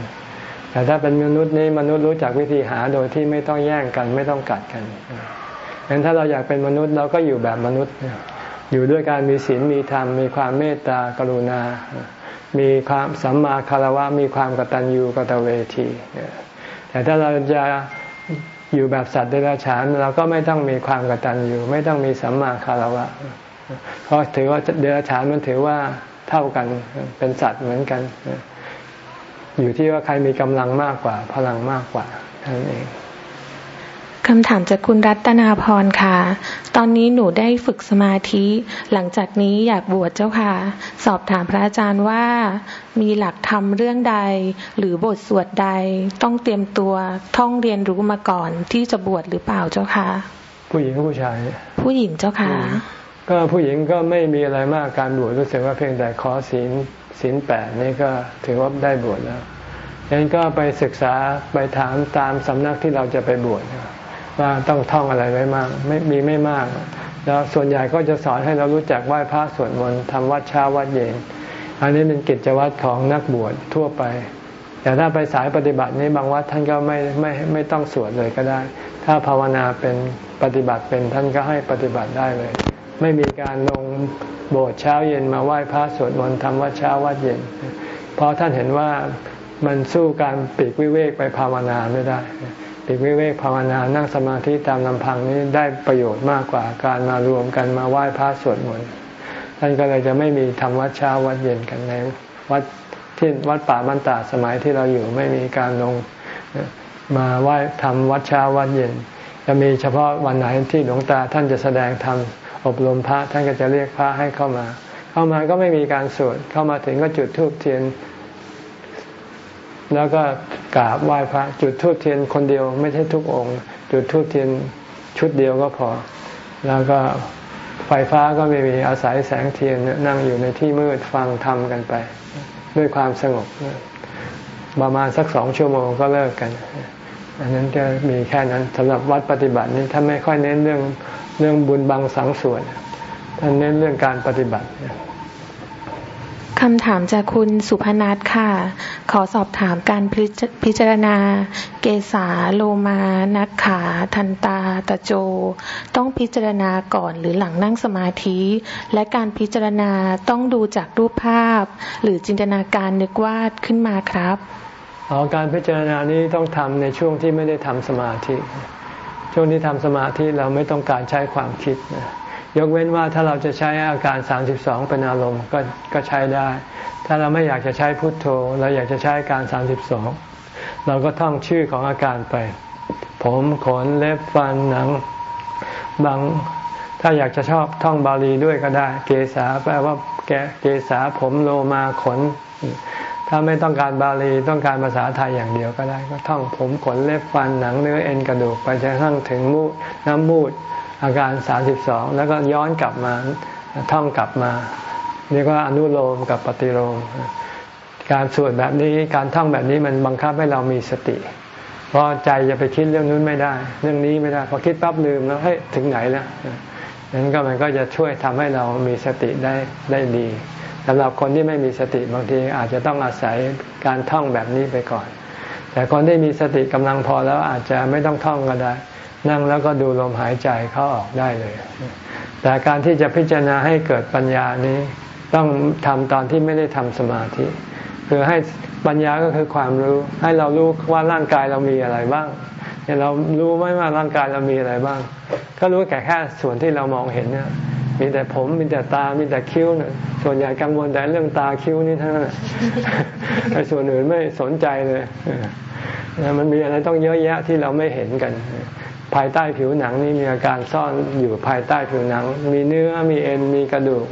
แต่ถ้าเป็นมนุษย์นี่มนุษย์รู้จักวิธีหาโดยที่ไม่ต้องแย่งกันไม่ต้องกัดกัน งั้นถ้าเราอยากเป็นมนุษย์เราก็อยู่แบบมนุษย์ อยู่ด้วยการมีศีลมีธรรม มีความเมตตากรุณา มีความสัมมาคารวะ มีความกตัญญูกตเวทีแต่ถ้าเราจะอยู่แบบสัตว์เดรัจฉานเราก็ไม่ต้องมีความกตัญญูไม่ต้องมีสัมมาคารวะเพราะถือว่าเดรัจฉานมันถือว่าเท่ากันเป็นสัตว์เหมือนกัน อยู่ที่ว่าใครมีกำลังมากกว่า พลังมากกว่าท่านเอง คำถามจากคุณรัตนาพรค่ะ ตอนนี้หนูได้ฝึกสมาธิ หลังจากนี้อยากบวชเจ้าค่ะ สอบถามพระอาจารย์ว่า มีหลักธรรมเรื่องใด หรือบทสวดใดต้องเตรียมตัวท่องเรียนรู้มาก่อนที่จะบวชหรือเปล่าเจ้าค่ะ ผู้หญิงผู้ชาย ผู้หญิงเจ้าค่ะ ก็ผู้หญิงก็ไม่มีอะไรมากการบวชรู้สึกว่าเพียงแต่ขอศีลศีลแปดนี่ก็ถือว่าได้บวชแล้วดังนั้นก็ไปศึกษาไปถามตามสำนักที่เราจะไปบวช ว่าต้องท่องอะไรไว้มากไม่มีไม่มาก แล้วส่วนใหญ่ก็จะสอนให้เรารู้จักไหว้พระสวดมนต์ทำวัดเช้าวัดเย็น อันนี้เป็นกิจวัตรของนักบวชทั่วไป แต่ถ้าไปสายปฏิบัตินี้บางวัดท่านก็ไม่ไม่ไม่ต้องสวดเลยก็ได้ ถ้าภาวนาเป็นปฏิบัติเป็นท่านก็ให้ปฏิบัติได้เลย ไม่มีการลงโบสถ์เช้าเย็นมาไหว้พระสวดมนต์ทำวัดเช้าวัดเย็น เพราะท่านเห็นว่ามันสู้การปีกวิเวกไปภาวนาไม่ได้ ปีกวิเวกภาวนานั่งสมาธิตามลำพังนี้ได้ประโยชน์มากกว่าการมารวมกันมาไหว้พระสวดมนต์ท่านก็เลยจะไม่มีทำวัดเช้าวัดเย็นกันในวัดที่วัดป่าบันตาสมัยที่เราอยู่ไม่มีการลงมาไหว้ทำวัดเช้าวัดเย็น จะมีเฉพาะวันไหนที่หลวงตาท่านจะแสดงธรรมอบรมพระท่านก็จะเรียกพระให้เข้ามา เข้ามาก็ไม่มีการสวดเข้ามาถึงก็จุดธูปเทียน แล้วก็กราบไหว้พระจุดทูบเทียนคนเดียวไม่ใช่ทุกองค์ จุดทูบเทียนชุดเดียวก็พอ แล้วก็ไฟฟ้าก็ไม่มีอาศัยแสงเทียนนั่งอยู่ในที่มืดฟังธรรมกันไป ด้วยความสงบประมาณสักสองชั่วโมงก็เลิกกัน อันนั้นจะมีแค่นั้นสำหรับวัดปฏิบัตินี้ถ้าไม่ค่อยเน้นเรื่องเรื่องบุญบังสังส่วนท่านเน้นเรื่องการปฏิบัติ คำถามจากคุณสุพนัทค่ะ ขอสอบถามการพิจารณา เกษาโลมานักขา ทันตา ตะโจ ต้องพิจารณาก่อนหรือหลังนั่งสมาธิ และการพิจารณาต้องดูจากรูปภาพ หรือจินตนาการนึกวาดขึ้นมาครับออการพิจารณานี้ต้องทำในช่วงที่ไม่ได้ทำสมาธิ ช่วงที่ทำสมาธิเราไม่ต้องการใช้ความคิดนะ ยกเว้นว่าถ้าเราจะใช้อาการ 32 เป็นอารมณ์ก็ก็ใช้ได้ ถ้าเราไม่อยากจะใช้พุทโธ เราอยากจะใช้อาการ 32 เราก็ท่องชื่อของอาการไป ผมขนเล็บฟันหนังบางถ้าอยากจะชอบท่องบาลีด้วยก็ได้ เกษาแปลว่าแกเกษาผมโลมาขน ถ้าไม่ต้องการบาลีต้องการภาษาไทยอย่างเดียวก็ได้ ก็ท่องผมขนเล็บฟันหนังเนื้อเอ็นกระดูกไปจนกระทั่งถึงมูดน้ำมูด อาการสามสิบสองแล้วก็ย้อนกลับมาท่องกลับมาเรียกว่าอนุโลมกับปฏิโลมการสวดแบบนี้การท่องแบบนี้มันบังคับให้เรามีสติ เพราะใจจะไปคิดเรื่องนู้นไม่ได้ เรื่องนี้ไม่ได้พอคิดปั๊บลืมแล้วเฮ้ยถึงไหนแล้วนั้นก็มันก็จะช่วยทำให้เรามีสติได้ได้ดีสำหรับคนที่ไม่มีสติบางทีอาจจะต้องอาศัยการท่องแบบนี้ไปก่อน แต่คนที่มีสติกำลังพอแล้วอาจจะไม่ต้องท่องก็ได้ นั่งแล้วก็ดูลมหายใจเข้าออกได้เลย แต่การที่จะพิจารณาให้เกิดปัญญานี้ต้องทำตอนที่ไม่ได้ทำสมาธิ คือให้ปัญญาก็คือความรู้ ให้เรารู้ว่าร่างกายเรามีอะไรบ้างเนี่ยเรารู้ไหมว่าร่างกายเรามีอะไรบ้าง ก็รู้แค่แค่ส่วนที่เรามองเห็นเนี่ยมีแต่ผมมีแต่ตา มีแต่คิ้วเนี่ยส่วนใหญ่กังวลแต่เรื่องตาคิ้วนี่เท่านั้นไอ้ส่วนอื่นไม่สนใจเลยมันมีอะไรต้องเยอะแยะที่เราไม่เห็นกัน ภายใต้ผิวหนังนี่มีอาการซ่อนอยู่ภายใต้ผิวหนัง มีเนื้อมีเอ็นมีกระดูก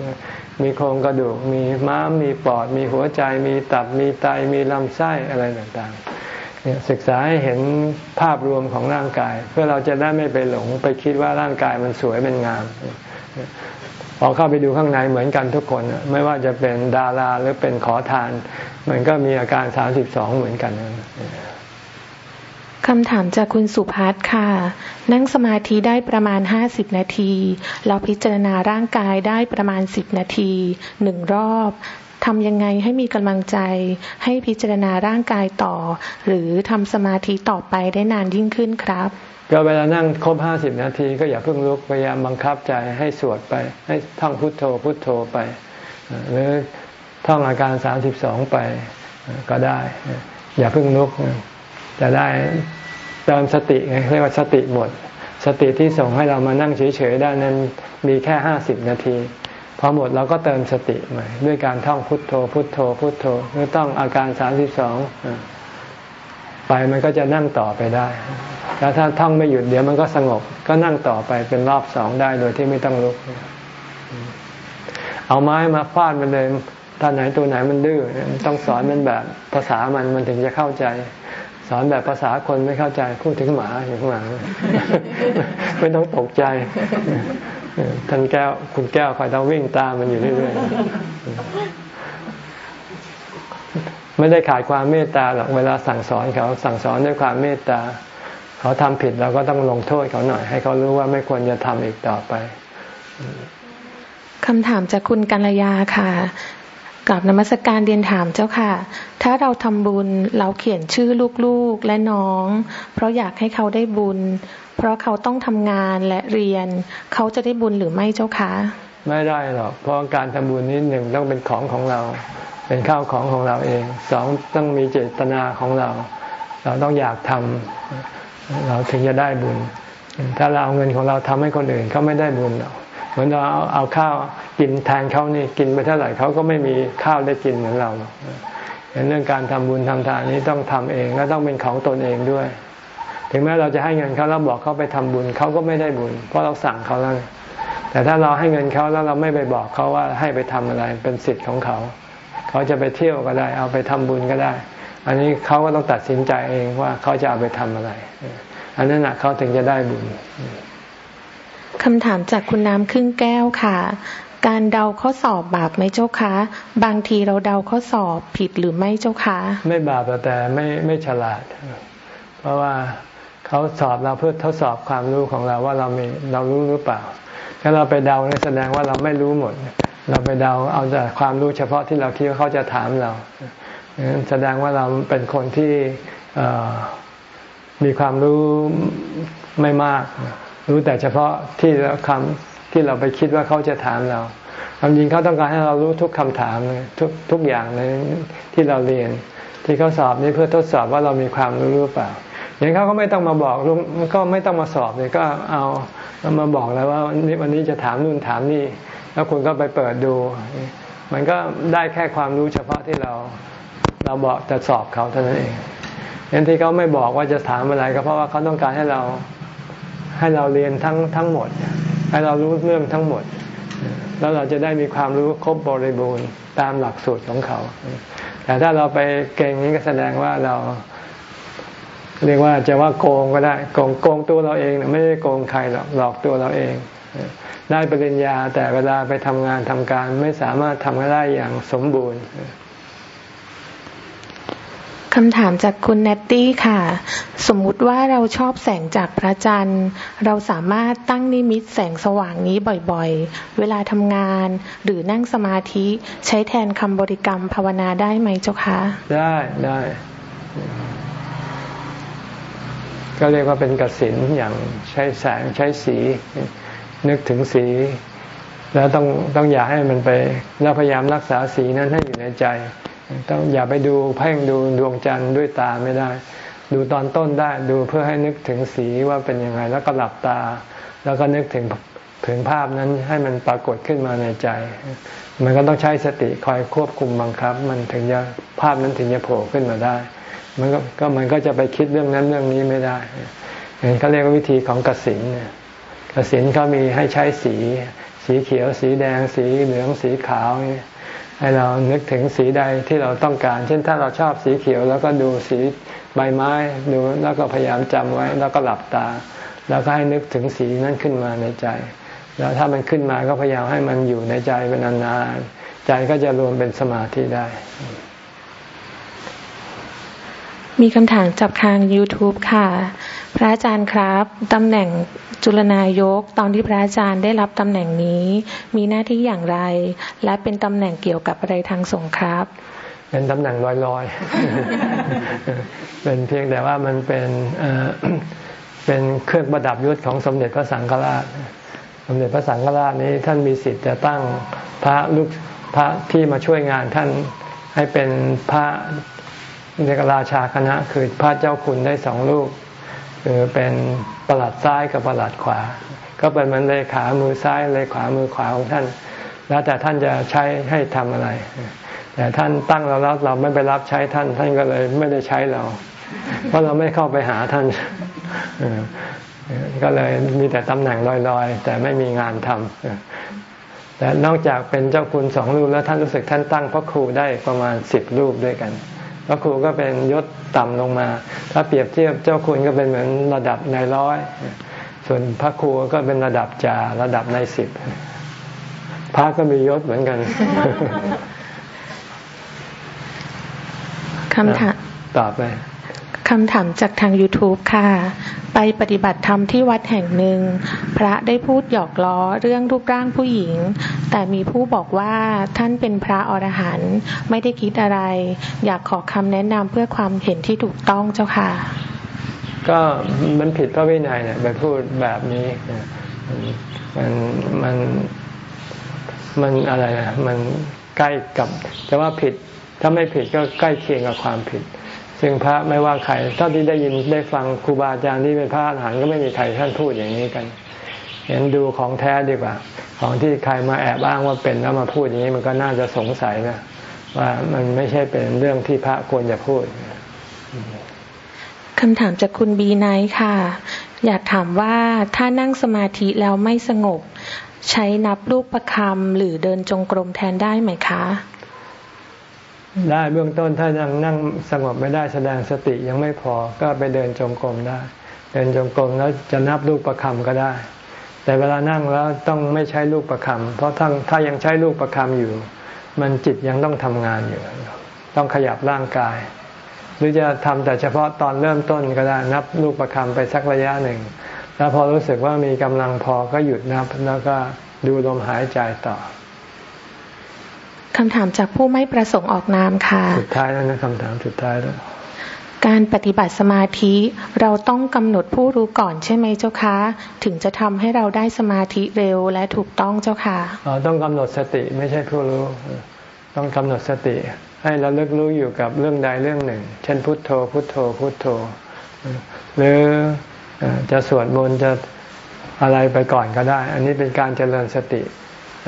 มีโครงกระดูก มีม้าม มีปอด มีหัวใจ มีตับ มีไต มีลำไส้อะไรต่างๆเนี่ยศึกษาให้เห็นภาพรวมของร่างกาย เพื่อเราจะได้ไม่ไปหลงไปคิดว่าร่างกายมันสวยเป็นงามพอเข้าไปดูข้างในเหมือนกันทุกคน ไม่ว่าจะเป็นดาราหรือเป็นขอทาน มันก็มีอาการสามสิบสองเหมือนกัน คำถามจากคุณสุพัฒค่ะ นั่งสมาธิได้ประมาณห้าสิบนาที เราพิจารณาร่างกายได้ประมาณสิบนาทีหนึ่งรอบทำยังไงให้มีกำลังใจ ให้พิจารณาร่างกายต่อ หรือทำสมาธิต่อไปได้นานยิ่งขึ้นครับ ก็เวลานั่งครบห้าสิบนาทีก็อย่าเพิ่งลุกพยายามบังคับใจให้สวดไป ให้ท่องพุทโธพุทโธไป หรือท่องอาการสามสิบสองไปก็ได้ อย่าเพิ่งลุก จะได้เติมสติไงเรียกว่าสติหมด สติที่ส่งให้เรามานั่งเฉยๆได้นั้นมีแค่ห้าสิบนาทีพอหมดเราก็เติมสติใหม่ด้วยการท่องพุทโธ พุทโธ พุทโธหรือต้องอาการสามสิบสองไปมันก็จะนั่งต่อไปได้ แล้วถ้าท่องไม่หยุดเดี๋ยวมันก็สงบ ก็นั่งต่อไปเป็นรอบสองได้โดยที่ไม่ต้องลุก เอาไม้มาฟาดมันเลยถ้าไหนตัวไหนมันดื้อต้องสอนมันแบบภาษามันมันถึงจะเข้าใจ สอนแบบภาษาคนไม่เข้าใจพูดถึงหมาอยู่ข้างหลังไม่ต้องตกใจท่านแก้ว คุณแก้วคอยต้องวิ่งตามมันอยู่เรื่อยๆไม่ได้ขาดความเมตตาหรอกเวลาสั่งสอนเขาสั่งสอนด้วยความเมตตา เขาทำผิดเราก็ต้องลงโทษเขาหน่อย ให้เขารู้ว่าไม่ควรจะทำอีกต่อไปคำถามจากคุณกัลยาค่ะ กับนมัสการเรียนถามเจ้าค่ะ ถ้าเราทำบุญเราเขียนชื่อลูกๆและน้อง เพราะอยากให้เขาได้บุญ เพราะเขาต้องทำงานและเรียน เขาจะได้บุญหรือไม่เจ้าคะไม่ได้หรอก เพราะการทำบุญนี้หนึ่งต้องเป็นของของเรา เป็นข้าวของของเราเอง สองต้องมีเจตนาของเรา เราต้องอยากทำเราถึงจะได้บุญ ถ้าเราเอาเงินของเราทำให้คนอื่นเขาไม่ได้บุญหรอก เหมือนเราเอาเอาข้าวกินแทนเขานี่กินไปเท่าไหร่เขาก็ไม่มีข้าวได้กินเหมือนเราเรื่องการทำบุญทำทานนี้ต้องทำเองและต้องเป็นของตนเองด้วย ถึงแม้เราจะให้เงินเขาแล้วบอกเขาไปทำบุญเขาก็ไม่ได้บุญ เพราะเราสั่งเขาแล้วแต่ถ้าเราให้เงินเขาแล้วเราไม่ไปบอกเขาว่าให้ไปทำอะไรเป็นสิทธิ์ของเขา เขาจะไปเที่ยวก็ได้ เอาไปทำบุญก็ได้ อันนี้เขาก็ต้องตัดสินใจเองว่าเขาจะเอาไปทำอะไร อันนั้นนะเขาถึงจะได้บุญ คำถามจากคุณน้ำครึ่งแก้วค่ะ การเดาข้อสอบบาปไหมเจ้าคะ บางทีเราเดาข้อสอบผิดหรือไม่เจ้าคะ ไม่บาปแต่ไม่ไม่ฉลาด เพราะว่าเขาสอบเราเพื่อทดสอบความรู้ของเราว่าเรามีเรารู้หรือเปล่า ถ้าเราไปเดาแสดงว่าเราไม่รู้หมด เราไปเดาเอาแต่ความรู้เฉพาะที่เราคิดว่าเขาจะถามเราแสดงว่าเราเป็นคนที่มีความรู้ไม่มาก รู้แต่เฉพาะที่คำที่เราไปคิดว่าเขาจะถามเราความจริงเขาต้องการให้เรารู้ทุกคำถามทุกทุกอย่างเลยที่เราเรียน ที่เขาสอบนี้เพื่อทดสอบว่าเรามีความรู้หรือเปล่า อย่างเขาก็ไม่ต้องมาบอกลุงก็ไม่ต้องมาสอบเลยก็เอามาบอกแล้วว่านี่วันนี้จะถามนู่นถามนี่ แล้วคุณก็ไปเปิดดู มันก็ได้แค่ความรู้เฉพาะที่เราเราบอกจะสอบเขาเท่านั้นเองอย่างที่เขาไม่บอกว่าจะถามอะไรก็เพราะว่าเขาต้องการให้เรา ให้เราเรียนทั้งทั้งหมด ให้เรารู้เรื่องทั้งหมด แล้วเราจะได้มีความรู้ครบบริบูรณ์ตามหลักสูตรของเขา แต่ถ้าเราไปเก่งนี้ก็แสดงว่าเรา เรียกว่าจะว่าโกงก็ได้โกงโกงตัวเราเองไม่ได้โกงใครหรอกหลอกตัวเราเองได้ปริญญาแต่เวลาไปทำงานทำการไม่สามารถทำได้อย่างสมบูรณ์ คำถามจากคุณเนตตี้ค่ะ สมมุติว่าเราชอบแสงจากพระจันทร์ เราสามารถตั้งนิมิตแสงสว่างนี้บ่อยๆ เวลาทำงานหรือนั่งสมาธิใช้แทนคำบริกรรมภาวนาได้ไหมเจ้าคะ ได้ได้ ก็เรียกว่าเป็นกสินอย่างใช้แสงใช้สี นึกถึงสี แล้วต้องต้องอย่าให้มันไปเราพยายามรักษาสีนั้นให้อยู่ในใจ ต้องอย่าไปดูเพ่งดูดวงจันทร์ด้วยตาไม่ได้ ดูตอนต้นได้ดูเพื่อให้นึกถึงสีว่าเป็นยังไง แล้วก็หลับตา แล้วก็นึกถึงถึงภาพนั้นให้มันปรากฏขึ้นมาในใจ มันก็ต้องใช้สติคอยควบคุมบังคับ มันถึงจะภาพนั้นถึงจะโผล่ขึ้นมาได้ มันก็ก็มันก็จะไปคิดเรื่องนั้นเรื่องนี้ไม่ได้เห็นเขาเรียกว่าวิธีของกสินกสินเขามีให้ใช้สีสสีเขียว สีแดง สีเหลือง สีขาว ให้เรานึกถึงสีใดที่เราต้องการ เช่นถ้าเราชอบสีเขียว แล้วก็ดูสีใบไม้ดูแล้วก็พยายามจำไว้ แล้วก็หลับตา แล้วก็ให้นึกถึงสีนั้นขึ้นมาในใจ แล้วถ้ามันขึ้นมาก็พยายามให้มันอยู่ในใจเป็นนานๆใจก็จะรวมเป็นสมาธิได้ มีคำถามจากทาง YouTube ค่ะ พระอาจารย์ครับตำแหน่ง จุลนายกตอนที่พระอาจารย์ได้รับตำแหน่งนี้ มีหน้าที่อย่างไร และเป็นตำแหน่งเกี่ยวกับอะไรทางสงครับ เป็นตำแหน่งลอยๆ เป็นเพียงแต่ว่ามันเป็นเป็นเครื่องประดับยศของสมเด็จพระสังฆราช สมเด็จพระสังฆราชนี้ท่านมีสิทธิ์จะตั้งพระลูกพระที่มาช่วยงานท่านให้เป็นพระเรียกราชาคณะ คือพระเจ้าคุณได้สองลูกคือเป็น ประหลัดซ้ายกับประหลัดขวา ก็เป็นมันเลขามือซ้ายเลขามือขวาของท่าน แล้วแต่ท่านจะใช้ให้ทำอะไร แต่ท่านตั้งเราแล้วเราไม่ไปรับใช้ท่าน ท่านก็เลยไม่ได้ใช้เรา เพราะเราไม่เข้าไปหาท่านก็เลยมีแต่ตำแหน่งลอยๆ แต่ไม่มีงานทำแต่นอกจากเป็นเจ้าคุณสองรูปแล้วท่านรู้สึกท่านตั้งพระครูได้ประมาณสิบรูปด้วยกัน พระครูก็เป็นยศต่ำลงมา ถ้าเปรียบเทียบเจ้าคุณก็เป็นเหมือนระดับในร้อย ส่วนพระครูก็เป็นระดับจ่าระดับในสิบพระก็มียศเหมือนกันคำถามตอบไป คำถามจากทาง YouTube ค่ะ ไปปฏิบัติธรรมที่วัดแห่งหนึ่ง พระได้พูดหยอกล้อเรื่องรูปร่างผู้หญิง แต่มีผู้บอกว่าท่านเป็นพระอรหันต์ไม่ได้คิดอะไร อยากขอคำแนะนำเพื่อความเห็นที่ถูกต้องเจ้าค่ะ ก็มันผิดพระวินัยเนี่ยไปพูดแบบนี้มันมันมันอะไรนะมันใกล้กับ แต่ว่าผิดถ้าไม่ผิดก็ใกล้เคียงกับความผิด ซึ่งพระไม่ว่าใครเท่าที่ได้ยินได้ฟังครูบาอาจารย์ที่เป็นพระอรหันต์ก็ไม่มีใครท่านพูดอย่างนี้กันเห็นดูของแท้ดีกว่า ของที่ใครมาแอบอ้างว่าเป็นแล้วมาพูดอย่างนี้มันก็น่าจะสงสัยนะว่ามันไม่ใช่เป็นเรื่องที่พระควรจะพูดคำถามจากคุณบีไนค่ะ อยากถามว่าถ้านั่งสมาธิแล้วไม่สงบ ใช้นับรูปประคำหรือเดินจงกรมแทนได้ไหมคะ ได้เบื้องต้นถ้ายังนั่งสงบไม่ได้แสดงสติยังไม่พอก็ไปเดินจงกรมได้ เดินจงกรมแล้วจะนับลูกประคำก็ได้ แต่เวลานั่งแล้วต้องไม่ใช้ลูกประคำเพราะถ้าถ้ายังใช้ลูกประคำอยู่ มันจิตยังต้องทำงานอยู่ ต้องขยับร่างกาย หรือจะทำแต่เฉพาะตอนเริ่มต้นก็ได้นับลูกประคำไปสักระยะหนึ่ง แล้วพอรู้สึกว่ามีกำลังพอก็หยุดนับแล้วก็ดูลมหายใจต่อ คำถามจากผู้ไม่ประสงค์ออกนามค่ะ สุดท้ายแล้วนะคำถามสุดท้ายแล้ว การปฏิบัติสมาธิเราต้องกำหนดผู้รู้ก่อนใช่ไหมเจ้าคะ ถึงจะทำให้เราได้สมาธิเร็วและถูกต้องเจ้าค่ะอ๋อต้องกำหนดสติไม่ใช่ผู้รู้ ต้องกำหนดสติ ให้เราเลิกรู้อยู่กับเรื่องใดเรื่องหนึ่ง เช่นพุทโธ พุทโธ พุทโธ หรือจะสวดมนต์จะอะไรไปก่อนก็ได้ อันนี้เป็นการเจริญสติ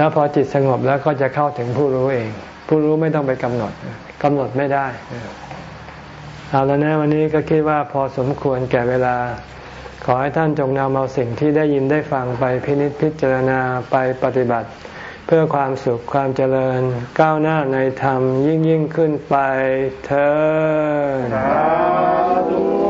แล้วพอจิตสงบแล้วก็จะเข้าถึงผู้รู้เอง ผู้รู้ไม่ต้องไปกำหนดกำหนดไม่ได้เอาแล้วนะวันนี้ก็คิดว่าพอสมควรแก่เวลา ขอให้ท่านจงนำเอาสิ่งที่ได้ยินได้ฟังไปพินิจพิจารณาไปปฏิบัติ เพื่อความสุขความเจริญ ก้าวหน้าในธรรมยิ่งยิ่งขึ้นไปเธอ